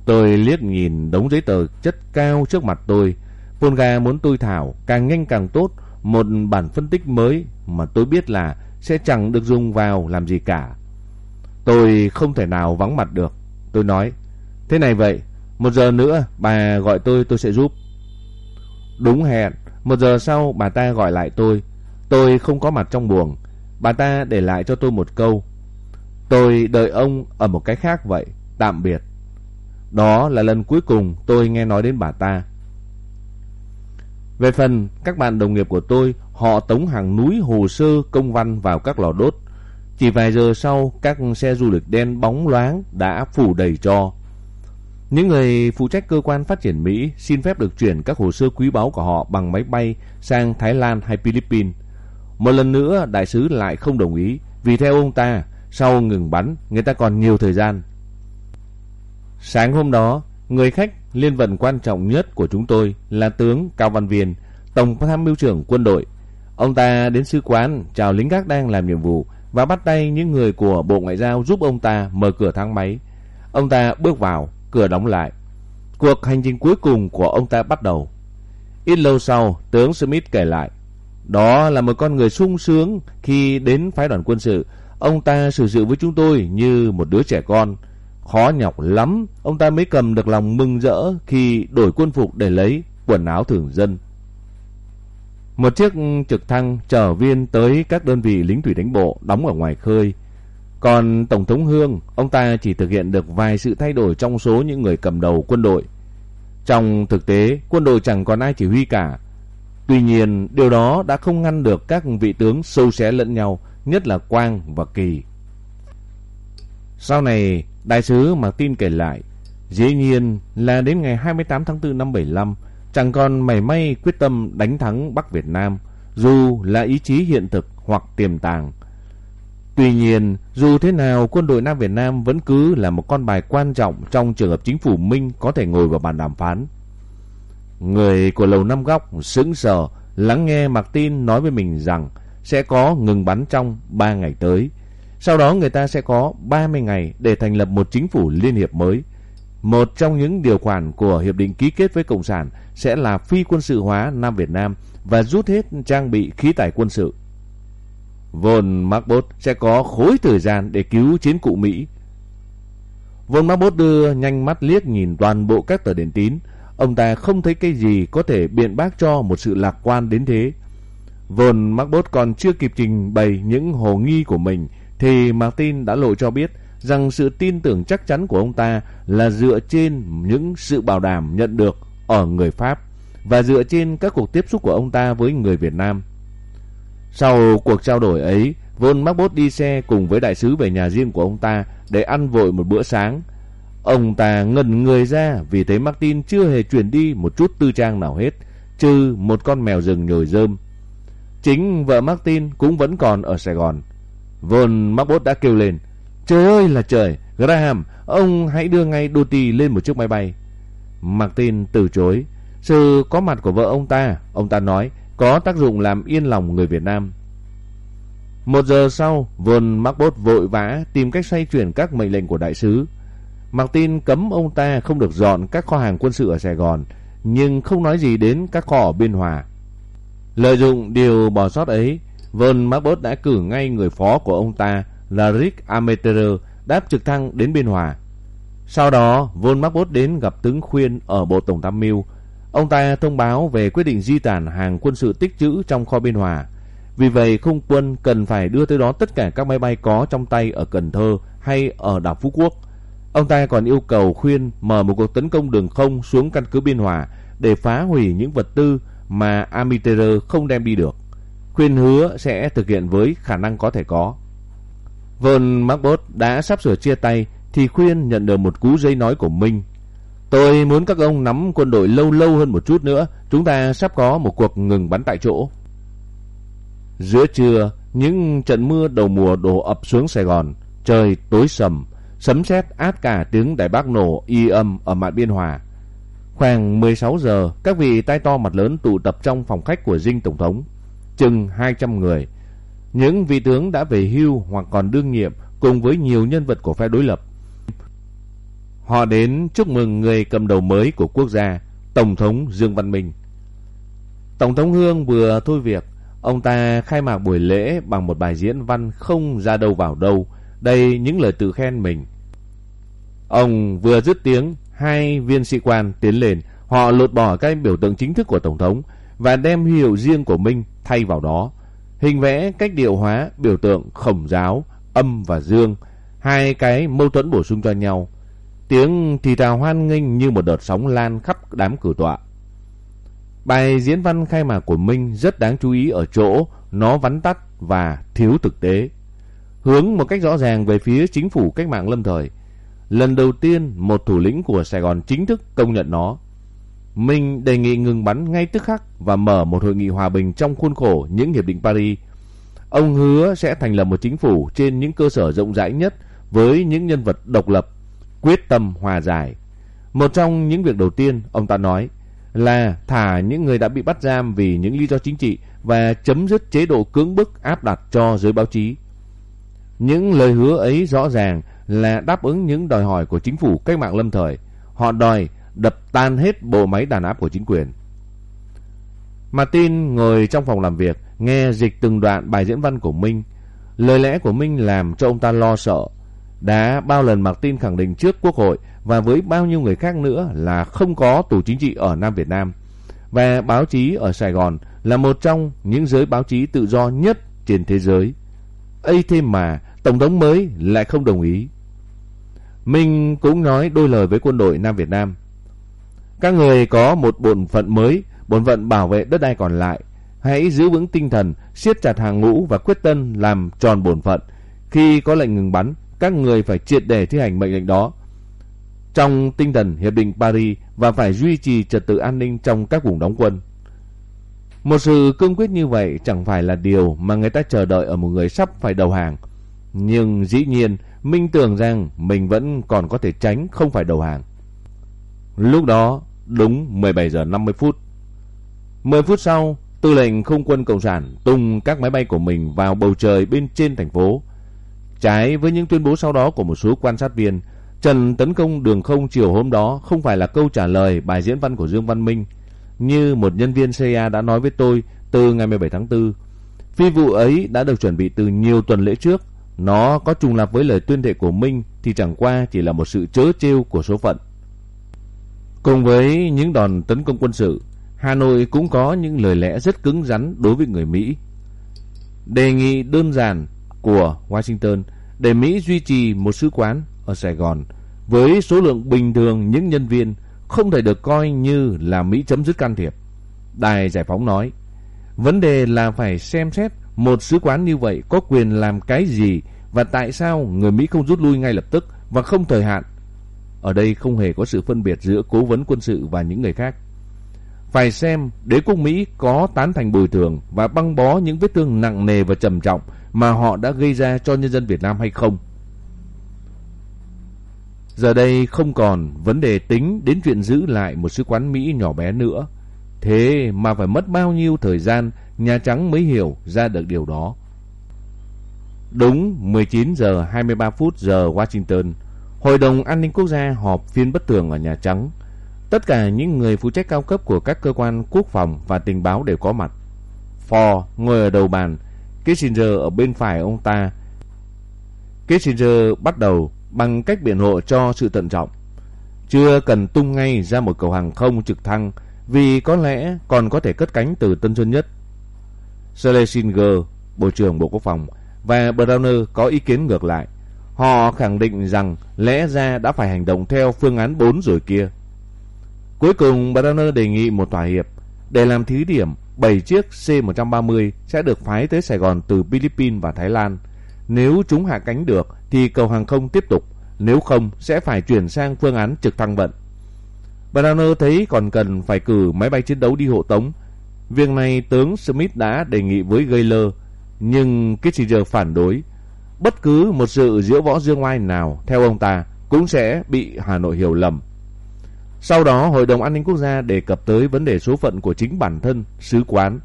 Tôi liếc nhìn đống giấy tờ chất cao trước mặt tôi. Volga muốn tôi thảo càng nhanh càng tốt một bản phân tích mới mà tôi biết là sẽ chẳng được dùng vào làm gì cả. Tôi không thể nào vắng mặt được. Tôi nói, thế này vậy, một giờ nữa bà gọi tôi tôi sẽ giúp. Đúng hẹn, một giờ sau bà ta gọi lại tôi. Tôi không có mặt trong buồng. Bà ta để lại cho tôi một câu. Tôi đợi ông ở một cái khác vậy. Tạm biệt. Đó là lần cuối cùng tôi nghe nói đến bà ta. Về phần các bạn đồng nghiệp của tôi, họ tống hàng núi hồ sơ công văn vào các lò đốt. Chỉ vài giờ sau, các xe du lịch đen bóng loáng đã phủ đầy cho. Những người phụ trách cơ quan phát triển Mỹ xin phép được chuyển các hồ sơ quý báu của họ bằng máy bay sang Thái Lan hay Philippines. Một lần nữa đại sứ lại không đồng ý vì theo ông ta sau ngừng bắn người ta còn nhiều thời gian. Sáng hôm đó người khách liên vận quan trọng nhất của chúng tôi là tướng Cao Văn Viên Tổng tham mưu trưởng quân đội. Ông ta đến sứ quán chào lính gác đang làm nhiệm vụ và bắt tay những người của Bộ Ngoại giao giúp ông ta mở cửa thang máy. Ông ta bước vào, cửa đóng lại. Cuộc hành trình cuối cùng của ông ta bắt đầu. Ít lâu sau, tướng Smith kể lại. Đó là một con người sung sướng khi đến phái đoàn quân sự. Ông ta xử sự với chúng tôi như một đứa trẻ con. Khó nhọc lắm, ông ta mới cầm được lòng mừng rỡ khi đổi quân phục để lấy quần áo thường dân. Một chiếc trực thăng chở viên tới các đơn vị lính thủy đánh bộ đóng ở ngoài khơi. Còn Tổng thống Hương, ông ta chỉ thực hiện được vài sự thay đổi trong số những người cầm đầu quân đội. Trong thực tế, quân đội chẳng còn ai chỉ huy cả. Tuy nhiên, điều đó đã không ngăn được các vị tướng sâu xé lẫn nhau, nhất là Quang và Kỳ. Sau này, đại sứ Martin kể lại, dĩ nhiên là đến ngày 28 tháng 4 năm 75, chẳng còn mảy may quyết tâm đánh thắng Bắc Việt Nam, dù là ý chí hiện thực hoặc tiềm tàng. Tuy nhiên, dù thế nào, quân đội Nam Việt Nam vẫn cứ là một con bài quan trọng trong trường hợp chính phủ Minh có thể ngồi vào bàn đàm phán. Người của Lầu Năm Góc sững sờ, lắng nghe Mạc Tin nói với mình rằng sẽ có ngừng bắn trong 3 ngày tới. Sau đó người ta sẽ có 30 ngày để thành lập một chính phủ liên hiệp mới. Một trong những điều khoản của hiệp định ký kết với Cộng sản sẽ là phi quân sự hóa Nam Việt Nam và rút hết trang bị khí tài quân sự. Von Marbot sẽ có khối thời gian để cứu chiến cụ Mỹ. Von Marbot đưa nhanh mắt liếc nhìn toàn bộ các tờ điện tín. Ông ta không thấy cái gì có thể biện bác cho một sự lạc quan đến thế. Von Macbeth còn chưa kịp trình bày những hồ nghi của mình thì Martin đã lộ cho biết rằng sự tin tưởng chắc chắn của ông ta là dựa trên những sự bảo đảm nhận được ở người Pháp và dựa trên các cuộc tiếp xúc của ông ta với người Việt Nam. Sau cuộc trao đổi ấy, Von Marbot đi xe cùng với đại sứ về nhà riêng của ông ta để ăn vội một bữa sáng. Ông ta ngần người ra vì thấy Martin chưa hề chuyển đi một chút tư trang nào hết, trừ một con mèo rừng nhồi rơm. Chính vợ Martin cũng vẫn còn ở Sài Gòn. Von Marbot đã kêu lên, Trời ơi là trời, Graham, ông hãy đưa ngay Dottie lên một chiếc máy bay. Martin từ chối. Sự có mặt của vợ ông ta, ông ta nói, có tác dụng làm yên lòng người Việt Nam. Một giờ sau, Von Marbot vội vã tìm cách xoay chuyển các mệnh lệnh của đại sứ. Martin cấm ông ta không được dọn các kho hàng quân sự ở Sài Gòn, nhưng không nói gì đến các kho ở Biên Hòa. Lợi dụng điều bỏ sót ấy, Von Marbot đã cử ngay người phó của ông ta là Rick Ameterer đáp trực thăng đến Biên Hòa. Sau đó, Von Marbot đến gặp tướng Khuyên ở Bộ Tổng tham mưu. ông ta thông báo về quyết định di tản hàng quân sự tích trữ trong kho Biên Hòa. Vì vậy không quân cần phải đưa tới đó tất cả các máy bay có trong tay ở Cần Thơ hay ở đảo Phú Quốc. Ông ta còn yêu cầu khuyên mở một cuộc tấn công đường không xuống căn cứ Biên Hòa để phá hủy những vật tư mà Amiterer không đem đi được. Khuyên hứa sẽ thực hiện với khả năng có thể có. Von Macbeth đã sắp sửa chia tay thì khuyên nhận được một cú dây nói của Minh. Tôi muốn các ông nắm quân đội lâu lâu hơn một chút nữa, chúng ta sắp có một cuộc ngừng bắn tại chỗ. Giữa trưa, những trận mưa đầu mùa đổ ập xuống Sài Gòn, trời tối sầm, sấm sét át cả tiếng đại bác nổ y âm ở mạn biên hòa. Khoảng 16 giờ, các vị tai to mặt lớn tụ tập trong phòng khách của dinh tổng thống, chừng 200 người. Những vị tướng đã về hưu hoặc còn đương nhiệm cùng với nhiều nhân vật của phe đối lập. Họ đến chúc mừng người cầm đầu mới của quốc gia, Tổng thống Dương Văn Minh. Tổng thống Hương vừa thôi việc, ông ta khai mạc buổi lễ bằng một bài diễn văn không ra đâu vào đâu, đầy những lời tự khen mình. Ông vừa dứt tiếng, hai viên sĩ quan tiến lên, họ lột bỏ cái biểu tượng chính thức của Tổng thống và đem hiệu riêng của Minh thay vào đó. Hình vẽ cách điệu hóa biểu tượng khổng giáo, âm và dương, hai cái mâu thuẫn bổ sung cho nhau. Tiếng thì thào hoan nghênh như một đợt sóng lan khắp đám cử tọa. Bài diễn văn khai mạc của Minh rất đáng chú ý ở chỗ nó vắn tắt và thiếu thực tế. Hướng một cách rõ ràng về phía chính phủ cách mạng lâm thời. Lần đầu tiên một thủ lĩnh của Sài Gòn chính thức công nhận nó. Minh đề nghị ngừng bắn ngay tức khắc và mở một hội nghị hòa bình trong khuôn khổ những hiệp định Paris. Ông hứa sẽ thành lập một chính phủ trên những cơ sở rộng rãi nhất với những nhân vật độc lập, quyết tâm hòa giải. Một trong những việc đầu tiên ông ta nói là thả những người đã bị bắt giam vì những lý do chính trị và chấm dứt chế độ cưỡng bức áp đặt cho giới báo chí. Những lời hứa ấy rõ ràng là đáp ứng những đòi hỏi của chính phủ cách mạng lâm thời. Họ đòi đập tan hết bộ máy đàn áp của chính quyền. Martin ngồi trong phòng làm việc, nghe dịch từng đoạn bài diễn văn của Minh. Lời lẽ của Minh làm cho ông ta lo sợ. Đã bao lần Martin khẳng định trước Quốc hội và với bao nhiêu người khác nữa là không có tù chính trị ở Nam Việt Nam. Và báo chí ở Sài Gòn là một trong những giới báo chí tự do nhất trên thế giới. ấy thế mà Tổng thống mới lại không đồng ý. Minh cũng nói đôi lời với quân đội Nam Việt Nam. Các người có một bổn phận mới, bổn phận bảo vệ đất đai còn lại. Hãy giữ vững tinh thần, siết chặt hàng ngũ và quyết tâm làm tròn bổn phận. Khi có lệnh ngừng bắn, các người phải triệt để thi hành mệnh lệnh đó. Trong tinh thần Hiệp định Paris và phải duy trì trật tự an ninh trong các vùng đóng quân. Một sự cương quyết như vậy chẳng phải là điều mà người ta chờ đợi ở một người sắp phải đầu hàng. Nhưng dĩ nhiên, Minh tưởng rằng mình vẫn còn có thể tránh không phải đầu hàng. Lúc đó, đúng 17 giờ 50 phút. 10 phút sau, tư lệnh không quân Cộng sản tung các máy bay của mình vào bầu trời bên trên thành phố. Trái với những tuyên bố sau đó của một số quan sát viên, Trần tấn công đường không chiều hôm đó không phải là câu trả lời bài diễn văn của Dương Văn Minh. Như một nhân viên CIA đã nói với tôi từ ngày 17 tháng 4. Phi vụ ấy đã được chuẩn bị từ nhiều tuần lễ trước. Nó có trùng lặp với lời tuyên thệ của Minh thì chẳng qua chỉ là một sự chớ trêu của số phận. Cùng với những đòn tấn công quân sự, Hà Nội cũng có những lời lẽ rất cứng rắn đối với người Mỹ. Đề nghị đơn giản của Washington để Mỹ duy trì một sứ quán ở Sài Gòn với số lượng bình thường những nhân viên không thể được coi như là Mỹ chấm dứt can thiệp. Đài Giải phóng nói, vấn đề là phải xem xét một sứ quán như vậy có quyền làm cái gì và tại sao người Mỹ không rút lui ngay lập tức và không thời hạn. Ở đây không hề có sự phân biệt giữa cố vấn quân sự và những người khác. Phải xem đế quốc Mỹ có tán thành bồi thường và băng bó những vết thương nặng nề và trầm trọng mà họ đã gây ra cho nhân dân Việt Nam hay không. Giờ đây không còn vấn đề tính đến chuyện giữ lại một sứ quán Mỹ nhỏ bé nữa. Thế mà phải mất bao nhiêu thời gian Nhà Trắng mới hiểu ra được điều đó. Đúng 19 giờ 23 phút giờ Washington, Hội đồng An ninh Quốc gia họp phiên bất thường ở Nhà Trắng. Tất cả những người phụ trách cao cấp của các cơ quan quốc phòng và tình báo đều có mặt. Ford ngồi ở đầu bàn, Kissinger ở bên phải ông ta. Kissinger bắt đầu bằng cách biện hộ cho sự thận trọng. Chưa cần tung ngay ra một cầu hàng không trực thăng vì có lẽ còn có thể cất cánh từ Tân Sơn Nhất. Schlesinger, Bộ trưởng Bộ Quốc phòng, và Browner có ý kiến ngược lại. Họ khẳng định rằng lẽ ra đã phải hành động theo phương án 4 rồi kia. Cuối cùng, Browner đề nghị một thỏa hiệp. Để làm thí điểm, 7 chiếc C-130 sẽ được phái tới Sài Gòn từ Philippines và Thái Lan. Nếu chúng hạ cánh được thì cầu hàng không tiếp tục, nếu không sẽ phải chuyển sang phương án trực thăng vận. Browner thấy còn cần phải cử máy bay chiến đấu đi hộ tống. Việc này tướng Smith đã đề nghị với Gaylor, nhưng Kissinger phản đối. Bất cứ một sự diễu võ dương oai nào, theo ông ta, cũng sẽ bị Hà Nội hiểu lầm. Sau đó, Hội đồng An ninh Quốc gia đề cập tới vấn đề số phận của chính bản thân, sứ quán.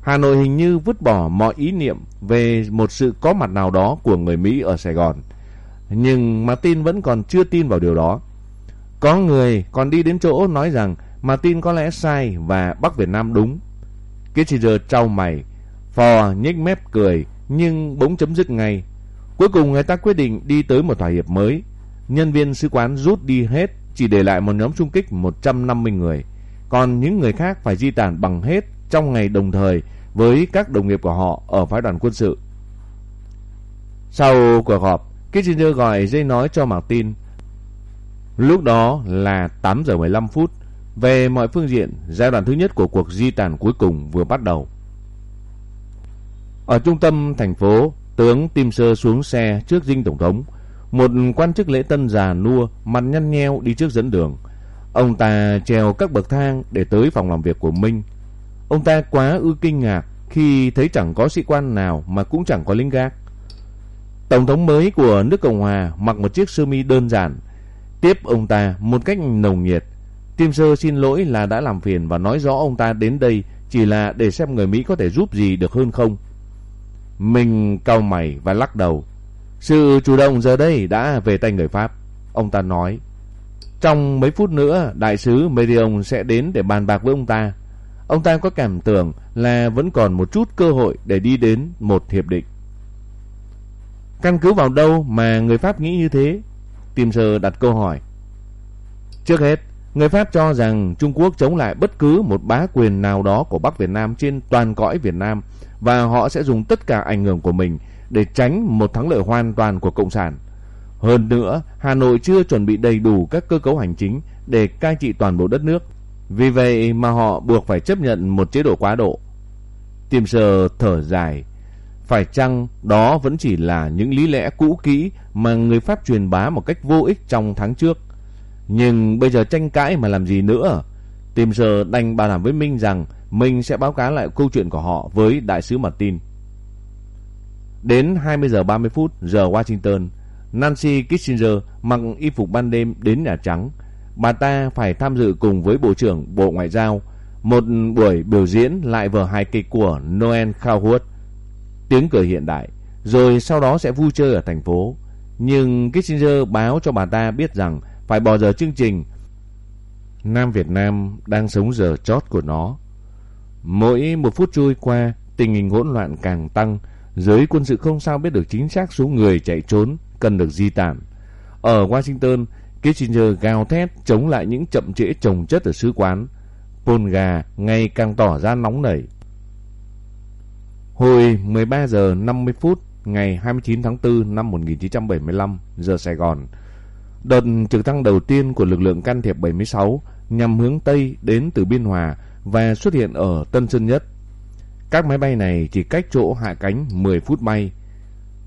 Hà Nội hình như vứt bỏ mọi ý niệm về một sự có mặt nào đó của người Mỹ ở Sài Gòn. Nhưng Martin vẫn còn chưa tin vào điều đó. Có người còn đi đến chỗ nói rằng Martin có lẽ sai và Bắc Việt Nam đúng. Kissinger trao mày, phò nhếch mép cười nhưng bỗng chấm dứt ngay. Cuối cùng người ta quyết định đi tới một thỏa hiệp mới. Nhân viên sứ quán rút đi hết, chỉ để lại một nhóm xung kích 150 người. Còn những người khác phải di tản bằng hết trong ngày đồng thời với các đồng nghiệp của họ ở phái đoàn quân sự. Sau cuộc họp, Kissinger gọi dây nói cho Martin. Lúc đó là 8 giờ 15 phút. Về mọi phương diện, giai đoạn thứ nhất của cuộc di tản cuối cùng vừa bắt đầu. Ở trung tâm thành phố, tướng Tim Sơ xuống xe trước dinh tổng thống. Một quan chức lễ tân già nua, mặt nhăn nheo đi trước dẫn đường. Ông ta trèo các bậc thang để tới phòng làm việc của Minh. Ông ta quá ư kinh ngạc khi thấy chẳng có sĩ quan nào mà cũng chẳng có lính gác. Tổng thống mới của nước Cộng Hòa mặc một chiếc sơ mi đơn giản, tiếp ông ta một cách nồng nhiệt. Tim sơ xin lỗi là đã làm phiền và nói rõ ông ta đến đây chỉ là để xem người Mỹ có thể giúp gì được hơn không. Mình cau mày và lắc đầu. Sự chủ động giờ đây đã về tay người Pháp. Ông ta nói. Trong mấy phút nữa, đại sứ Merion sẽ đến để bàn bạc với ông ta. Ông ta có cảm tưởng là vẫn còn một chút cơ hội để đi đến một hiệp định. Căn cứ vào đâu mà người Pháp nghĩ như thế? Tìm sơ đặt câu hỏi. Trước hết, người Pháp cho rằng Trung Quốc chống lại bất cứ một bá quyền nào đó của Bắc Việt Nam trên toàn cõi Việt Nam và họ sẽ dùng tất cả ảnh hưởng của mình để tránh một thắng lợi hoàn toàn của Cộng sản. Hơn nữa, Hà Nội chưa chuẩn bị đầy đủ các cơ cấu hành chính để cai trị toàn bộ đất nước. Vì vậy mà họ buộc phải chấp nhận một chế độ quá độ. Tiêm sờ thở dài. Phải chăng đó vẫn chỉ là những lý lẽ cũ kỹ mà người Pháp truyền bá một cách vô ích trong tháng trước. Nhưng bây giờ tranh cãi mà làm gì nữa? Tìm giờ đành bảo đảm với Minh rằng mình sẽ báo cáo lại câu chuyện của họ với đại sứ Martin. Đến 20 giờ 30 phút giờ Washington, Nancy Kissinger mặc y phục ban đêm đến Nhà Trắng. Bà ta phải tham dự cùng với Bộ trưởng Bộ Ngoại giao một buổi biểu diễn lại vở hài kịch của Noel Cowherd, tiếng cười hiện đại, rồi sau đó sẽ vui chơi ở thành phố. Nhưng Kissinger báo cho bà ta biết rằng phải bỏ giờ chương trình. Nam Việt Nam đang sống giờ chót của nó. Mỗi một phút trôi qua, tình hình hỗn loạn càng tăng, giới quân sự không sao biết được chính xác số người chạy trốn cần được di tản. Ở Washington, Kissinger gào thét chống lại những chậm trễ trồng chất ở sứ quán. Polga ngày càng tỏ ra nóng nảy. Hồi 13 giờ 50 phút ngày 29 tháng 4 năm 1975 giờ Sài Gòn, đợt trực thăng đầu tiên của lực lượng can thiệp 76 nhằm hướng Tây đến từ Biên Hòa và xuất hiện ở Tân Sơn Nhất. Các máy bay này chỉ cách chỗ hạ cánh 10 phút bay.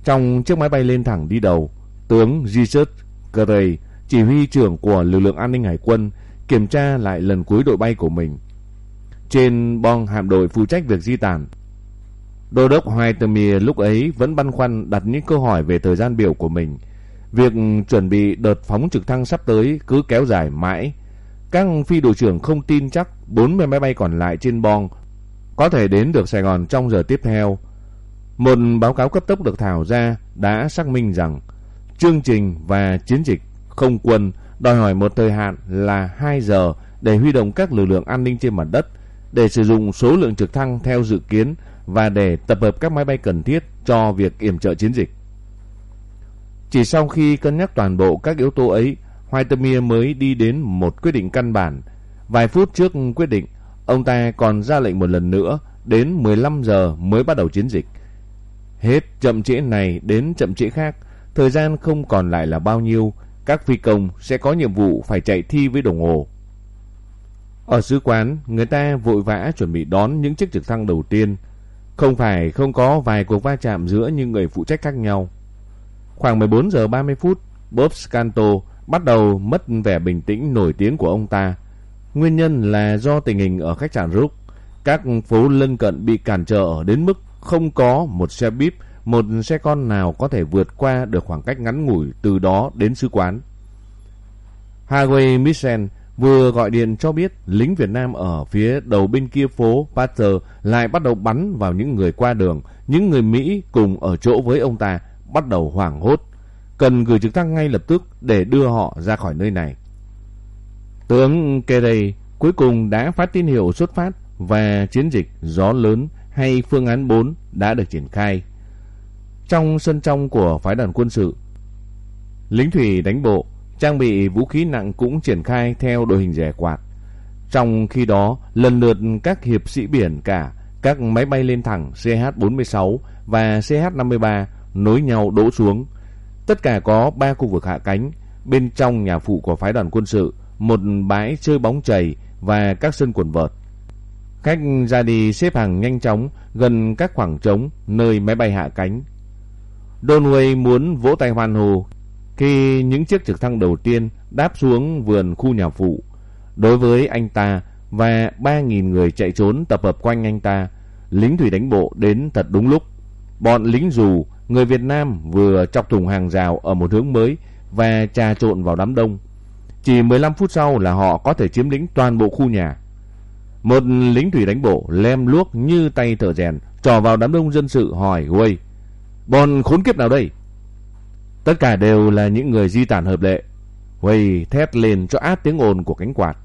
Trong chiếc máy bay lên thẳng đi đầu, tướng Richard Gray, chỉ huy trưởng của lực lượng an ninh hải quân, kiểm tra lại lần cuối đội bay của mình. Trên bong hạm đội phụ trách việc di tản, Đô đốc Whitemere lúc ấy vẫn băn khoăn đặt những câu hỏi về thời gian biểu của mình. Việc chuẩn bị đợt phóng trực thăng sắp tới cứ kéo dài mãi. Các phi đội trưởng không tin chắc 40 máy bay còn lại trên bong có thể đến được Sài Gòn trong giờ tiếp theo. Một báo cáo cấp tốc được thảo ra đã xác minh rằng chương trình và chiến dịch không quân đòi hỏi một thời hạn là 2 giờ để huy động các lực lượng an ninh trên mặt đất, để sử dụng số lượng trực thăng theo dự kiến và để tập hợp các máy bay cần thiết cho việc yểm trợ chiến dịch. Chỉ sau khi cân nhắc toàn bộ các yếu tố ấy, Whitemire mới đi đến một quyết định căn bản. Vài phút trước quyết định, ông ta còn ra lệnh một lần nữa, đến 15 giờ mới bắt đầu chiến dịch. Hết chậm trễ này đến chậm trễ khác, thời gian không còn lại là bao nhiêu, các phi công sẽ có nhiệm vụ phải chạy thi với đồng hồ. Ở sứ quán, người ta vội vã chuẩn bị đón những chiếc trực thăng đầu tiên, không phải không có vài cuộc va chạm giữa những người phụ trách khác nhau. Khoảng 14 giờ 30 phút, Bob Scanto bắt đầu mất vẻ bình tĩnh nổi tiếng của ông ta. Nguyên nhân là do tình hình ở khách sạn Rook, các phố lân cận bị cản trở đến mức không có một xe bíp, một xe con nào có thể vượt qua được khoảng cách ngắn ngủi từ đó đến sứ quán. Harvey Mitchell vừa gọi điện cho biết lính Việt Nam ở phía đầu bên kia phố Pasteur lại bắt đầu bắn vào những người qua đường, những người Mỹ cùng ở chỗ với ông ta bắt đầu hoảng hốt, cần gửi trực thăng ngay lập tức để đưa họ ra khỏi nơi này. Tướng Kerry cuối cùng đã phát tín hiệu xuất phát và chiến dịch gió lớn hay phương án 4 đã được triển khai. Trong sân trong của phái đoàn quân sự, lính thủy đánh bộ trang bị vũ khí nặng cũng triển khai theo đội hình rẻ quạt. Trong khi đó, lần lượt các hiệp sĩ biển cả, các máy bay lên thẳng CH-46 và CH-53 nối nhau đổ xuống. Tất cả có 3 khu vực hạ cánh, bên trong nhà phụ của phái đoàn quân sự, một bãi chơi bóng chày và các sân quần vợt. Khách ra đi xếp hàng nhanh chóng gần các khoảng trống nơi máy bay hạ cánh. Donway muốn vỗ tay hoan hô khi những chiếc trực thăng đầu tiên đáp xuống vườn khu nhà phụ. Đối với anh ta và 3.000 người chạy trốn tập hợp quanh anh ta, lính thủy đánh bộ đến thật đúng lúc. Bọn lính dù, người Việt Nam vừa chọc thùng hàng rào ở một hướng mới và trà trộn vào đám đông. Chỉ 15 phút sau là họ có thể chiếm lĩnh toàn bộ khu nhà. Một lính thủy đánh bộ lem luốc như tay thở rèn, trò vào đám đông dân sự hỏi Guay, bọn khốn kiếp nào đây? Tất cả đều là những người di tản hợp lệ. Huey thét lên cho át tiếng ồn của cánh quạt.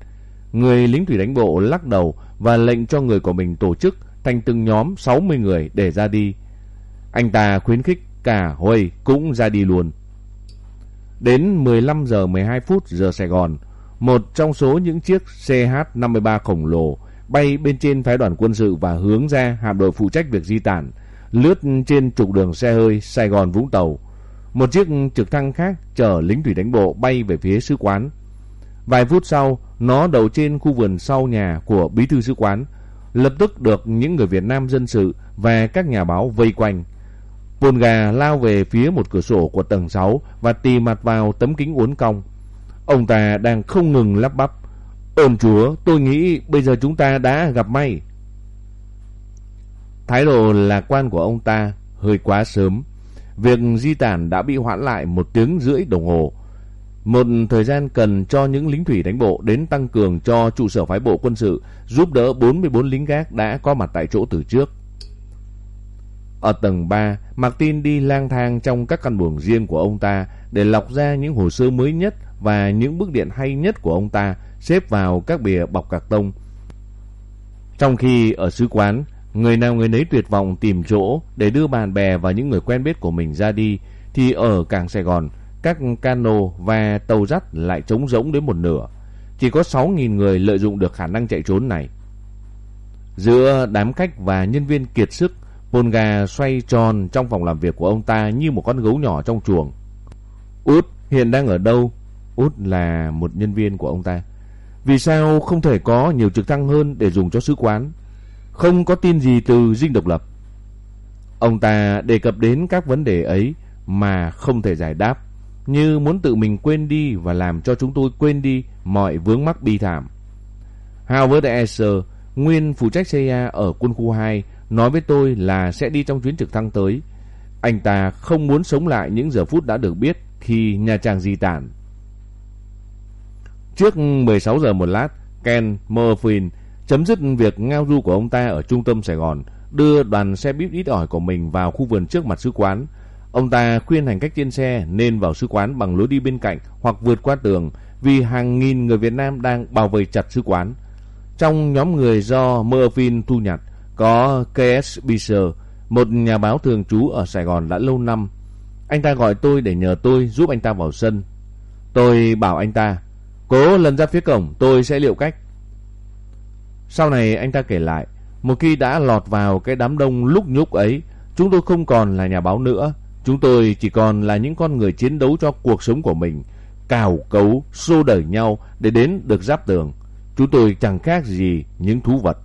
Người lính thủy đánh bộ lắc đầu và lệnh cho người của mình tổ chức thành từng nhóm 60 người để ra đi. Anh ta khuyến khích cả Huey cũng ra đi luôn. Đến 15 giờ 12 phút giờ Sài Gòn, một trong số những chiếc CH-53 khổng lồ bay bên trên phái đoàn quân sự và hướng ra hạm đội phụ trách việc di tản, lướt trên trục đường xe hơi Sài Gòn Vũng Tàu. Một chiếc trực thăng khác chở lính thủy đánh bộ bay về phía sứ quán. Vài phút sau, nó đậu trên khu vườn sau nhà của bí thư sứ quán, lập tức được những người Việt Nam dân sự và các nhà báo vây quanh. Bồn gà lao về phía một cửa sổ của tầng 6 và tì mặt vào tấm kính uốn cong. Ông ta đang không ngừng lắp bắp. Ơn chúa, tôi nghĩ bây giờ chúng ta đã gặp may. Thái độ lạc quan của ông ta hơi quá sớm. Việc di tản đã bị hoãn lại một tiếng rưỡi đồng hồ. Một thời gian cần cho những lính thủy đánh bộ đến tăng cường cho trụ sở phái bộ quân sự giúp đỡ 44 lính gác đã có mặt tại chỗ từ trước. Ở tầng 3, Martin đi lang thang trong các căn buồng riêng của ông ta để lọc ra những hồ sơ mới nhất và những bức điện hay nhất của ông ta xếp vào các bìa bọc cạc tông. Trong khi ở sứ quán, Người nào người nấy tuyệt vọng tìm chỗ để đưa bạn bè và những người quen biết của mình ra đi, thì ở cảng Sài Gòn, các cano và tàu dắt lại trống rỗng đến một nửa. Chỉ có 6.000 người lợi dụng được khả năng chạy trốn này. Giữa đám khách và nhân viên kiệt sức, Hồn gà xoay tròn trong phòng làm việc của ông ta như một con gấu nhỏ trong chuồng. Út hiện đang ở đâu? Út là một nhân viên của ông ta. Vì sao không thể có nhiều trực thăng hơn để dùng cho sứ quán? Không có tin gì từ dinh độc lập. Ông ta đề cập đến các vấn đề ấy mà không thể giải đáp, như muốn tự mình quên đi và làm cho chúng tôi quên đi mọi vướng mắc bi thảm. Howard Esser, nguyên phụ trách CIA ở quân khu 2, nói với tôi là sẽ đi trong chuyến trực thăng tới. Anh ta không muốn sống lại những giờ phút đã được biết khi nhà chàng di tản. Trước 16 giờ một lát, Ken Murphy chấm dứt việc ngao du của ông ta ở trung tâm Sài Gòn, đưa đoàn xe bíp ít ỏi của mình vào khu vườn trước mặt sứ quán. Ông ta khuyên hành khách trên xe nên vào sứ quán bằng lối đi bên cạnh hoặc vượt qua tường vì hàng nghìn người Việt Nam đang bảo vệ chặt sứ quán. Trong nhóm người do Mervin thu nhặt có K.S. Một nhà báo thường trú ở Sài Gòn đã lâu năm. Anh ta gọi tôi để nhờ tôi giúp anh ta vào sân. Tôi bảo anh ta, cố lần ra phía cổng tôi sẽ liệu cách. Sau này anh ta kể lại, một khi đã lọt vào cái đám đông lúc nhúc ấy, chúng tôi không còn là nhà báo nữa. Chúng tôi chỉ còn là những con người chiến đấu cho cuộc sống của mình, cào cấu, xô đẩy nhau để đến được giáp tường. Chúng tôi chẳng khác gì những thú vật.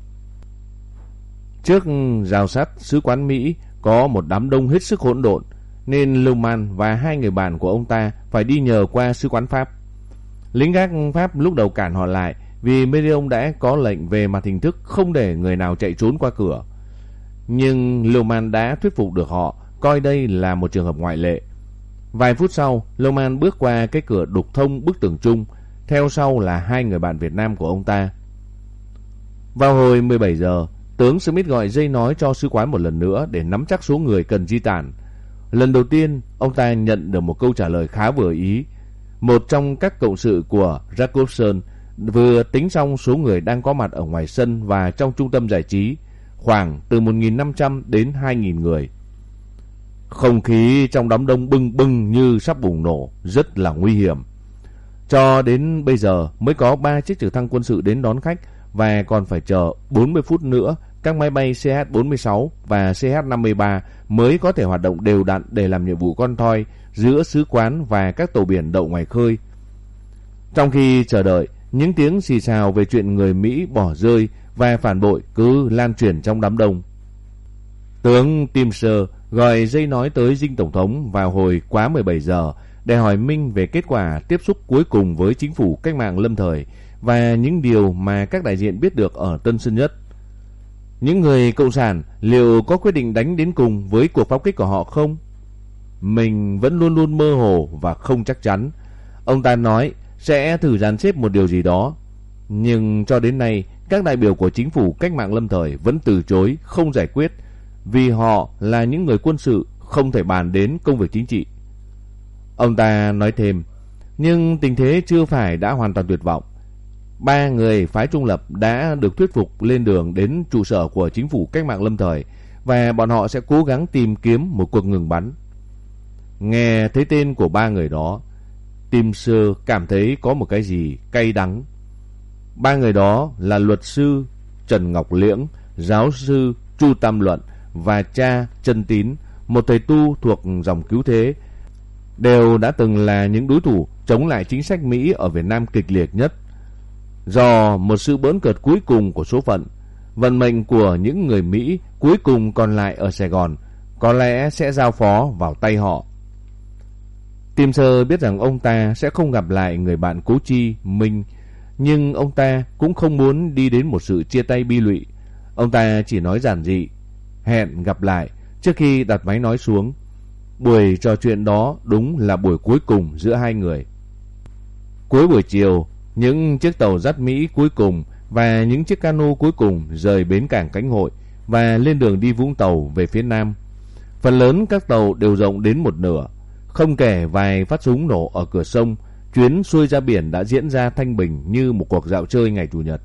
Trước rào sắt sứ quán Mỹ có một đám đông hết sức hỗn độn, nên Lưu Man và hai người bạn của ông ta phải đi nhờ qua sứ quán Pháp. Lính gác Pháp lúc đầu cản họ lại vì Merion đã có lệnh về mặt hình thức không để người nào chạy trốn qua cửa. Nhưng Lưu Man đã thuyết phục được họ coi đây là một trường hợp ngoại lệ. Vài phút sau, Lưu Man bước qua cái cửa đục thông bức tường chung, theo sau là hai người bạn Việt Nam của ông ta. Vào hồi 17 giờ, tướng Smith gọi dây nói cho sứ quán một lần nữa để nắm chắc số người cần di tản. Lần đầu tiên, ông ta nhận được một câu trả lời khá vừa ý. Một trong các cộng sự của Jacobson vừa tính xong số người đang có mặt ở ngoài sân và trong trung tâm giải trí, khoảng từ 1.500 đến 2.000 người. Không khí trong đám đông bưng bưng như sắp bùng nổ, rất là nguy hiểm. Cho đến bây giờ mới có 3 chiếc trực thăng quân sự đến đón khách và còn phải chờ 40 phút nữa các máy bay CH-46 và CH-53 mới có thể hoạt động đều đặn để làm nhiệm vụ con thoi giữa sứ quán và các tàu biển đậu ngoài khơi. Trong khi chờ đợi, những tiếng xì xào về chuyện người Mỹ bỏ rơi và phản bội cứ lan truyền trong đám đông. Tướng Timser gọi dây nói tới dinh tổng thống vào hồi quá 17 giờ để hỏi Minh về kết quả tiếp xúc cuối cùng với chính phủ cách mạng lâm thời và những điều mà các đại diện biết được ở Tân Sơn Nhất. Những người cộng sản liệu có quyết định đánh đến cùng với cuộc pháo kích của họ không? Mình vẫn luôn luôn mơ hồ và không chắc chắn. Ông ta nói sẽ thử dàn xếp một điều gì đó. Nhưng cho đến nay, các đại biểu của chính phủ cách mạng lâm thời vẫn từ chối không giải quyết vì họ là những người quân sự không thể bàn đến công việc chính trị. Ông ta nói thêm, nhưng tình thế chưa phải đã hoàn toàn tuyệt vọng. Ba người phái trung lập đã được thuyết phục lên đường đến trụ sở của chính phủ cách mạng lâm thời và bọn họ sẽ cố gắng tìm kiếm một cuộc ngừng bắn. Nghe thấy tên của ba người đó, Tim Sơ cảm thấy có một cái gì cay đắng. Ba người đó là luật sư Trần Ngọc Liễng, giáo sư Chu Tam Luận và cha Trần Tín, một thầy tu thuộc dòng cứu thế, đều đã từng là những đối thủ chống lại chính sách Mỹ ở Việt Nam kịch liệt nhất. Do một sự bỡn cợt cuối cùng của số phận, vận mệnh của những người Mỹ cuối cùng còn lại ở Sài Gòn có lẽ sẽ giao phó vào tay họ. Tim sơ biết rằng ông ta sẽ không gặp lại người bạn cố chi, Minh, nhưng ông ta cũng không muốn đi đến một sự chia tay bi lụy. Ông ta chỉ nói giản dị, hẹn gặp lại trước khi đặt máy nói xuống. Buổi trò chuyện đó đúng là buổi cuối cùng giữa hai người. Cuối buổi chiều, những chiếc tàu dắt Mỹ cuối cùng và những chiếc cano cuối cùng rời bến cảng cánh hội và lên đường đi Vũng Tàu về phía Nam. Phần lớn các tàu đều rộng đến một nửa, không kể vài phát súng nổ ở cửa sông, chuyến xuôi ra biển đã diễn ra thanh bình như một cuộc dạo chơi ngày Chủ nhật.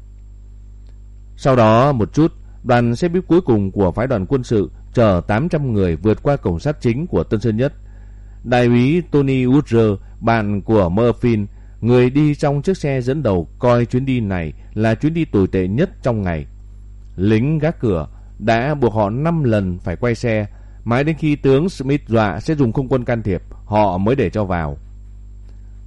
Sau đó một chút, đoàn xe buýt cuối cùng của phái đoàn quân sự chở 800 người vượt qua cổng sắt chính của Tân Sơn Nhất. Đại úy Tony Woodger, bạn của Murphy, người đi trong chiếc xe dẫn đầu coi chuyến đi này là chuyến đi tồi tệ nhất trong ngày. Lính gác cửa đã buộc họ 5 lần phải quay xe, mãi đến khi tướng Smith dọa sẽ dùng không quân can thiệp, họ mới để cho vào.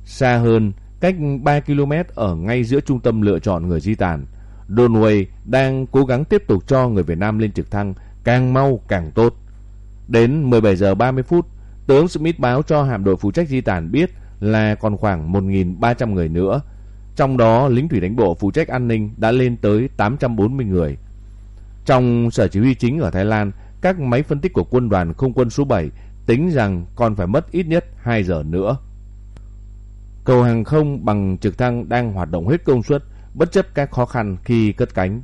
Xa hơn, cách 3 km ở ngay giữa trung tâm lựa chọn người di tản, Donway đang cố gắng tiếp tục cho người Việt Nam lên trực thăng, càng mau càng tốt. Đến 17 giờ 30 phút, tướng Smith báo cho hạm đội phụ trách di tản biết là còn khoảng 1.300 người nữa. Trong đó, lính thủy đánh bộ phụ trách an ninh đã lên tới 840 người. Trong sở chỉ huy chính ở Thái Lan, các máy phân tích của quân đoàn không quân số 7 tính rằng còn phải mất ít nhất 2 giờ nữa. Cầu hàng không bằng trực thăng đang hoạt động hết công suất, bất chấp các khó khăn khi cất cánh.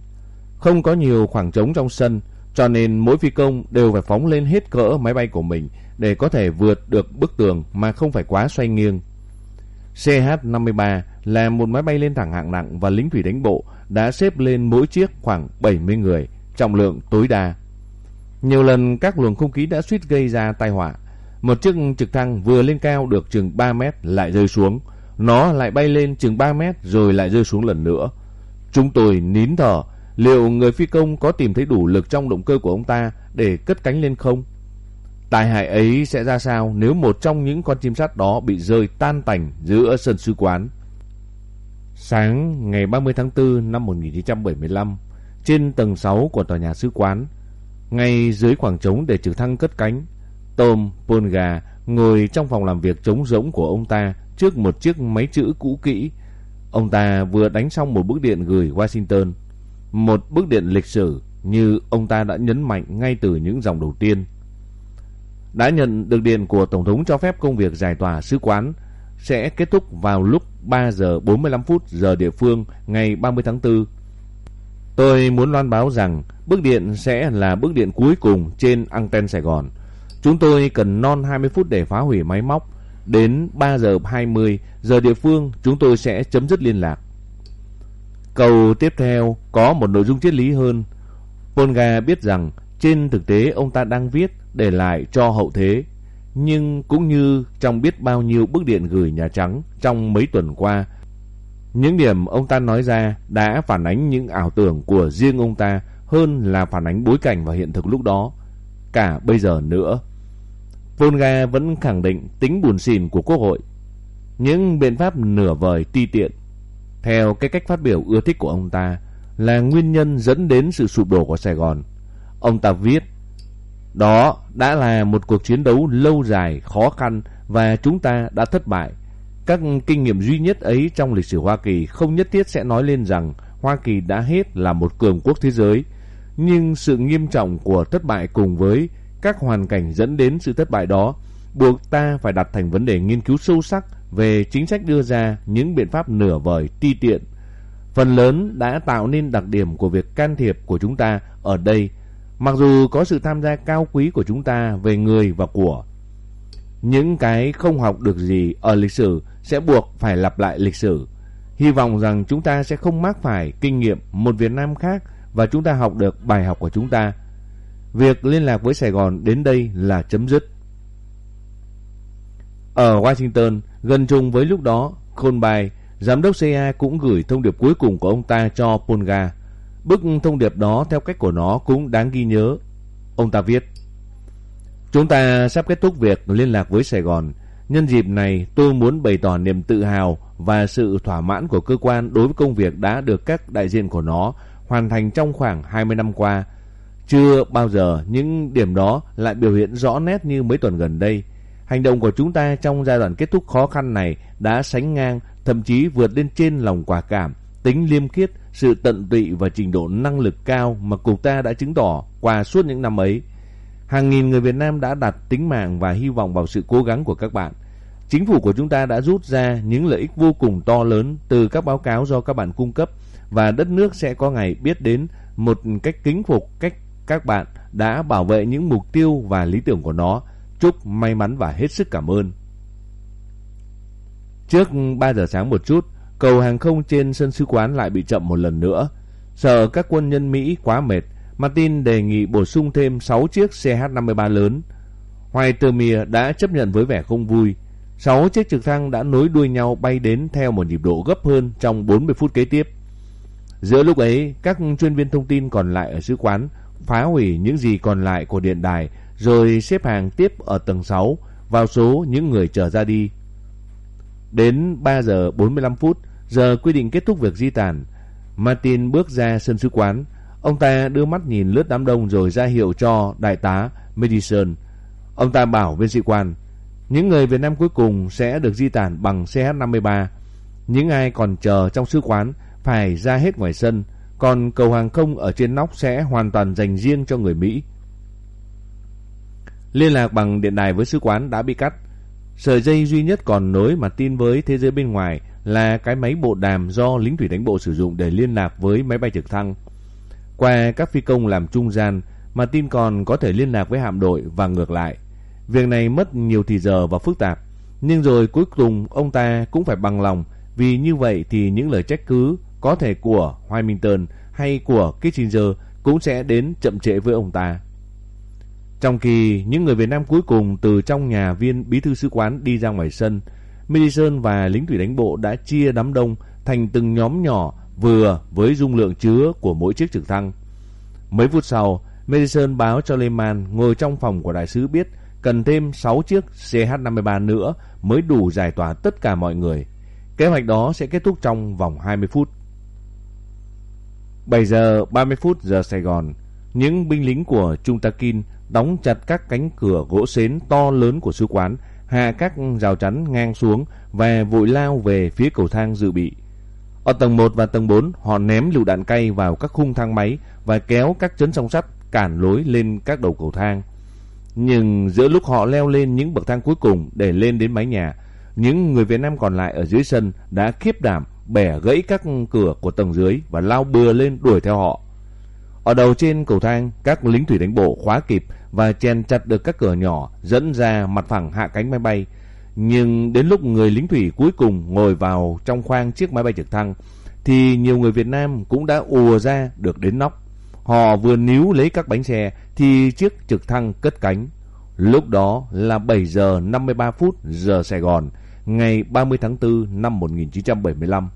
Không có nhiều khoảng trống trong sân, cho nên mỗi phi công đều phải phóng lên hết cỡ máy bay của mình để có thể vượt được bức tường mà không phải quá xoay nghiêng. CH-53 là một máy bay lên thẳng hạng nặng và lính thủy đánh bộ đã xếp lên mỗi chiếc khoảng 70 người, trọng lượng tối đa. Nhiều lần các luồng không khí đã suýt gây ra tai họa. Một chiếc trực thăng vừa lên cao được chừng 3 mét lại rơi xuống. Nó lại bay lên chừng 3 mét rồi lại rơi xuống lần nữa. Chúng tôi nín thở liệu người phi công có tìm thấy đủ lực trong động cơ của ông ta để cất cánh lên không? Tài hại ấy sẽ ra sao nếu một trong những con chim sắt đó bị rơi tan tành giữa sân sứ quán? Sáng ngày 30 tháng 4 năm 1975, trên tầng 6 của tòa nhà sứ quán, ngay dưới khoảng trống để trực thăng cất cánh, Tom Polga ngồi trong phòng làm việc trống rỗng của ông ta trước một chiếc máy chữ cũ kỹ. Ông ta vừa đánh xong một bức điện gửi Washington, một bức điện lịch sử như ông ta đã nhấn mạnh ngay từ những dòng đầu tiên. Đã nhận được điện của Tổng thống cho phép công việc giải tỏa sứ quán sẽ kết thúc vào lúc 3 giờ 45 phút giờ địa phương ngày 30 tháng 4. Tôi muốn loan báo rằng bức điện sẽ là bức điện cuối cùng trên anten Sài Gòn. Chúng tôi cần non 20 phút để phá hủy máy móc. Đến 3 giờ 20 giờ địa phương, chúng tôi sẽ chấm dứt liên lạc. Câu tiếp theo có một nội dung triết lý hơn. Polga biết rằng trên thực tế ông ta đang viết để lại cho hậu thế. Nhưng cũng như trong biết bao nhiêu bức điện gửi Nhà Trắng trong mấy tuần qua, những điểm ông ta nói ra đã phản ánh những ảo tưởng của riêng ông ta hơn là phản ánh bối cảnh và hiện thực lúc đó. Cả bây giờ nữa. Volga vẫn khẳng định tính buồn xỉn của Quốc hội. Những biện pháp nửa vời ti tiện, theo cái cách phát biểu ưa thích của ông ta, là nguyên nhân dẫn đến sự sụp đổ của Sài Gòn. Ông ta viết, đó đã là một cuộc chiến đấu lâu dài, khó khăn và chúng ta đã thất bại. Các kinh nghiệm duy nhất ấy trong lịch sử Hoa Kỳ không nhất thiết sẽ nói lên rằng Hoa Kỳ đã hết là một cường quốc thế giới. Nhưng sự nghiêm trọng của thất bại cùng với các hoàn cảnh dẫn đến sự thất bại đó buộc ta phải đặt thành vấn đề nghiên cứu sâu sắc về chính sách đưa ra những biện pháp nửa vời ti tiện. Phần lớn đã tạo nên đặc điểm của việc can thiệp của chúng ta ở đây, mặc dù có sự tham gia cao quý của chúng ta về người và của. Những cái không học được gì ở lịch sử sẽ buộc phải lặp lại lịch sử. Hy vọng rằng chúng ta sẽ không mắc phải kinh nghiệm một Việt Nam khác và chúng ta học được bài học của chúng ta. Việc liên lạc với Sài Gòn đến đây là chấm dứt. Ở Washington, gần chung với lúc đó, Colby, giám đốc CIA cũng gửi thông điệp cuối cùng của ông ta cho Polga. Bức thông điệp đó theo cách của nó cũng đáng ghi nhớ. Ông ta viết, Chúng ta sắp kết thúc việc liên lạc với Sài Gòn. Nhân dịp này, tôi muốn bày tỏ niềm tự hào và sự thỏa mãn của cơ quan đối với công việc đã được các đại diện của nó hoàn thành trong khoảng 20 năm qua. Chưa bao giờ những điểm đó lại biểu hiện rõ nét như mấy tuần gần đây. Hành động của chúng ta trong giai đoạn kết thúc khó khăn này đã sánh ngang, thậm chí vượt lên trên lòng quả cảm, tính liêm khiết, sự tận tụy và trình độ năng lực cao mà cục ta đã chứng tỏ qua suốt những năm ấy. Hàng nghìn người Việt Nam đã đặt tính mạng và hy vọng vào sự cố gắng của các bạn. Chính phủ của chúng ta đã rút ra những lợi ích vô cùng to lớn từ các báo cáo do các bạn cung cấp và đất nước sẽ có ngày biết đến một cách kính phục cách các bạn đã bảo vệ những mục tiêu và lý tưởng của nó. Chúc may mắn và hết sức cảm ơn. Trước 3 giờ sáng một chút, cầu hàng không trên sân sứ quán lại bị chậm một lần nữa. Sợ các quân nhân Mỹ quá mệt, Martin đề nghị bổ sung thêm 6 chiếc CH-53 lớn. Hoài Tơ Mìa đã chấp nhận với vẻ không vui. 6 chiếc trực thăng đã nối đuôi nhau bay đến theo một nhịp độ gấp hơn trong 40 phút kế tiếp. Giữa lúc ấy, các chuyên viên thông tin còn lại ở sứ quán phá hủy những gì còn lại của điện đài rồi xếp hàng tiếp ở tầng 6 vào số những người chờ ra đi. Đến 3 giờ 45 phút, giờ quy định kết thúc việc di tản, Martin bước ra sân sứ quán. Ông ta đưa mắt nhìn lướt đám đông rồi ra hiệu cho đại tá Madison. Ông ta bảo viên sĩ quan, những người Việt Nam cuối cùng sẽ được di tản bằng CH-53. Những ai còn chờ trong sứ quán phải ra hết ngoài sân, còn cầu hàng không ở trên nóc sẽ hoàn toàn dành riêng cho người Mỹ. Liên lạc bằng điện đài với sứ quán đã bị cắt. Sợi dây duy nhất còn nối mà tin với thế giới bên ngoài là cái máy bộ đàm do lính thủy đánh bộ sử dụng để liên lạc với máy bay trực thăng. Qua các phi công làm trung gian, mà tin còn có thể liên lạc với hạm đội và ngược lại. Việc này mất nhiều thì giờ và phức tạp, nhưng rồi cuối cùng ông ta cũng phải bằng lòng vì như vậy thì những lời trách cứ có thể của Hamilton hay của Kissinger cũng sẽ đến chậm trễ với ông ta. Trong khi những người Việt Nam cuối cùng từ trong nhà viên bí thư sứ quán đi ra ngoài sân, Madison và lính thủy đánh bộ đã chia đám đông thành từng nhóm nhỏ vừa với dung lượng chứa của mỗi chiếc trực thăng. Mấy phút sau, Madison báo cho Lehman ngồi trong phòng của đại sứ biết cần thêm 6 chiếc CH-53 nữa mới đủ giải tỏa tất cả mọi người. Kế hoạch đó sẽ kết thúc trong vòng 20 phút. 7 giờ 30 phút giờ Sài Gòn, những binh lính của Trung Takin đóng chặt các cánh cửa gỗ xến to lớn của sứ quán, hạ các rào chắn ngang xuống và vội lao về phía cầu thang dự bị. Ở tầng 1 và tầng 4, họ ném lựu đạn cay vào các khung thang máy và kéo các chấn song sắt cản lối lên các đầu cầu thang. Nhưng giữa lúc họ leo lên những bậc thang cuối cùng để lên đến mái nhà, những người Việt Nam còn lại ở dưới sân đã khiếp đảm bẻ gãy các cửa của tầng dưới và lao bừa lên đuổi theo họ. Ở đầu trên cầu thang, các lính thủy đánh bộ khóa kịp và chèn chặt được các cửa nhỏ dẫn ra mặt phẳng hạ cánh máy bay. Nhưng đến lúc người lính thủy cuối cùng ngồi vào trong khoang chiếc máy bay trực thăng, thì nhiều người Việt Nam cũng đã ùa ra được đến nóc. Họ vừa níu lấy các bánh xe thì chiếc trực thăng cất cánh. Lúc đó là 7 giờ 53 phút giờ Sài Gòn, ngày 30 tháng 4 năm 1975.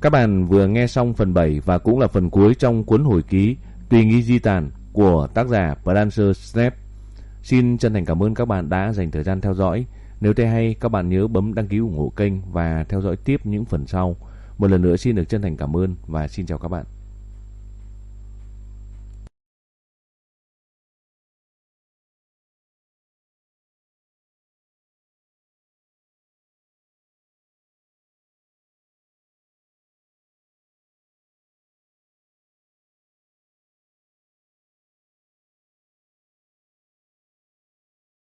Các bạn vừa nghe xong phần 7 và cũng là phần cuối trong cuốn hồi ký Tùy nghi di tản của tác giả Prancer Snap. Xin chân thành cảm ơn các bạn đã dành thời gian theo dõi. Nếu thấy hay, các bạn nhớ bấm đăng ký ủng hộ kênh và theo dõi tiếp những phần sau. Một lần nữa xin được chân thành cảm ơn và xin chào các bạn.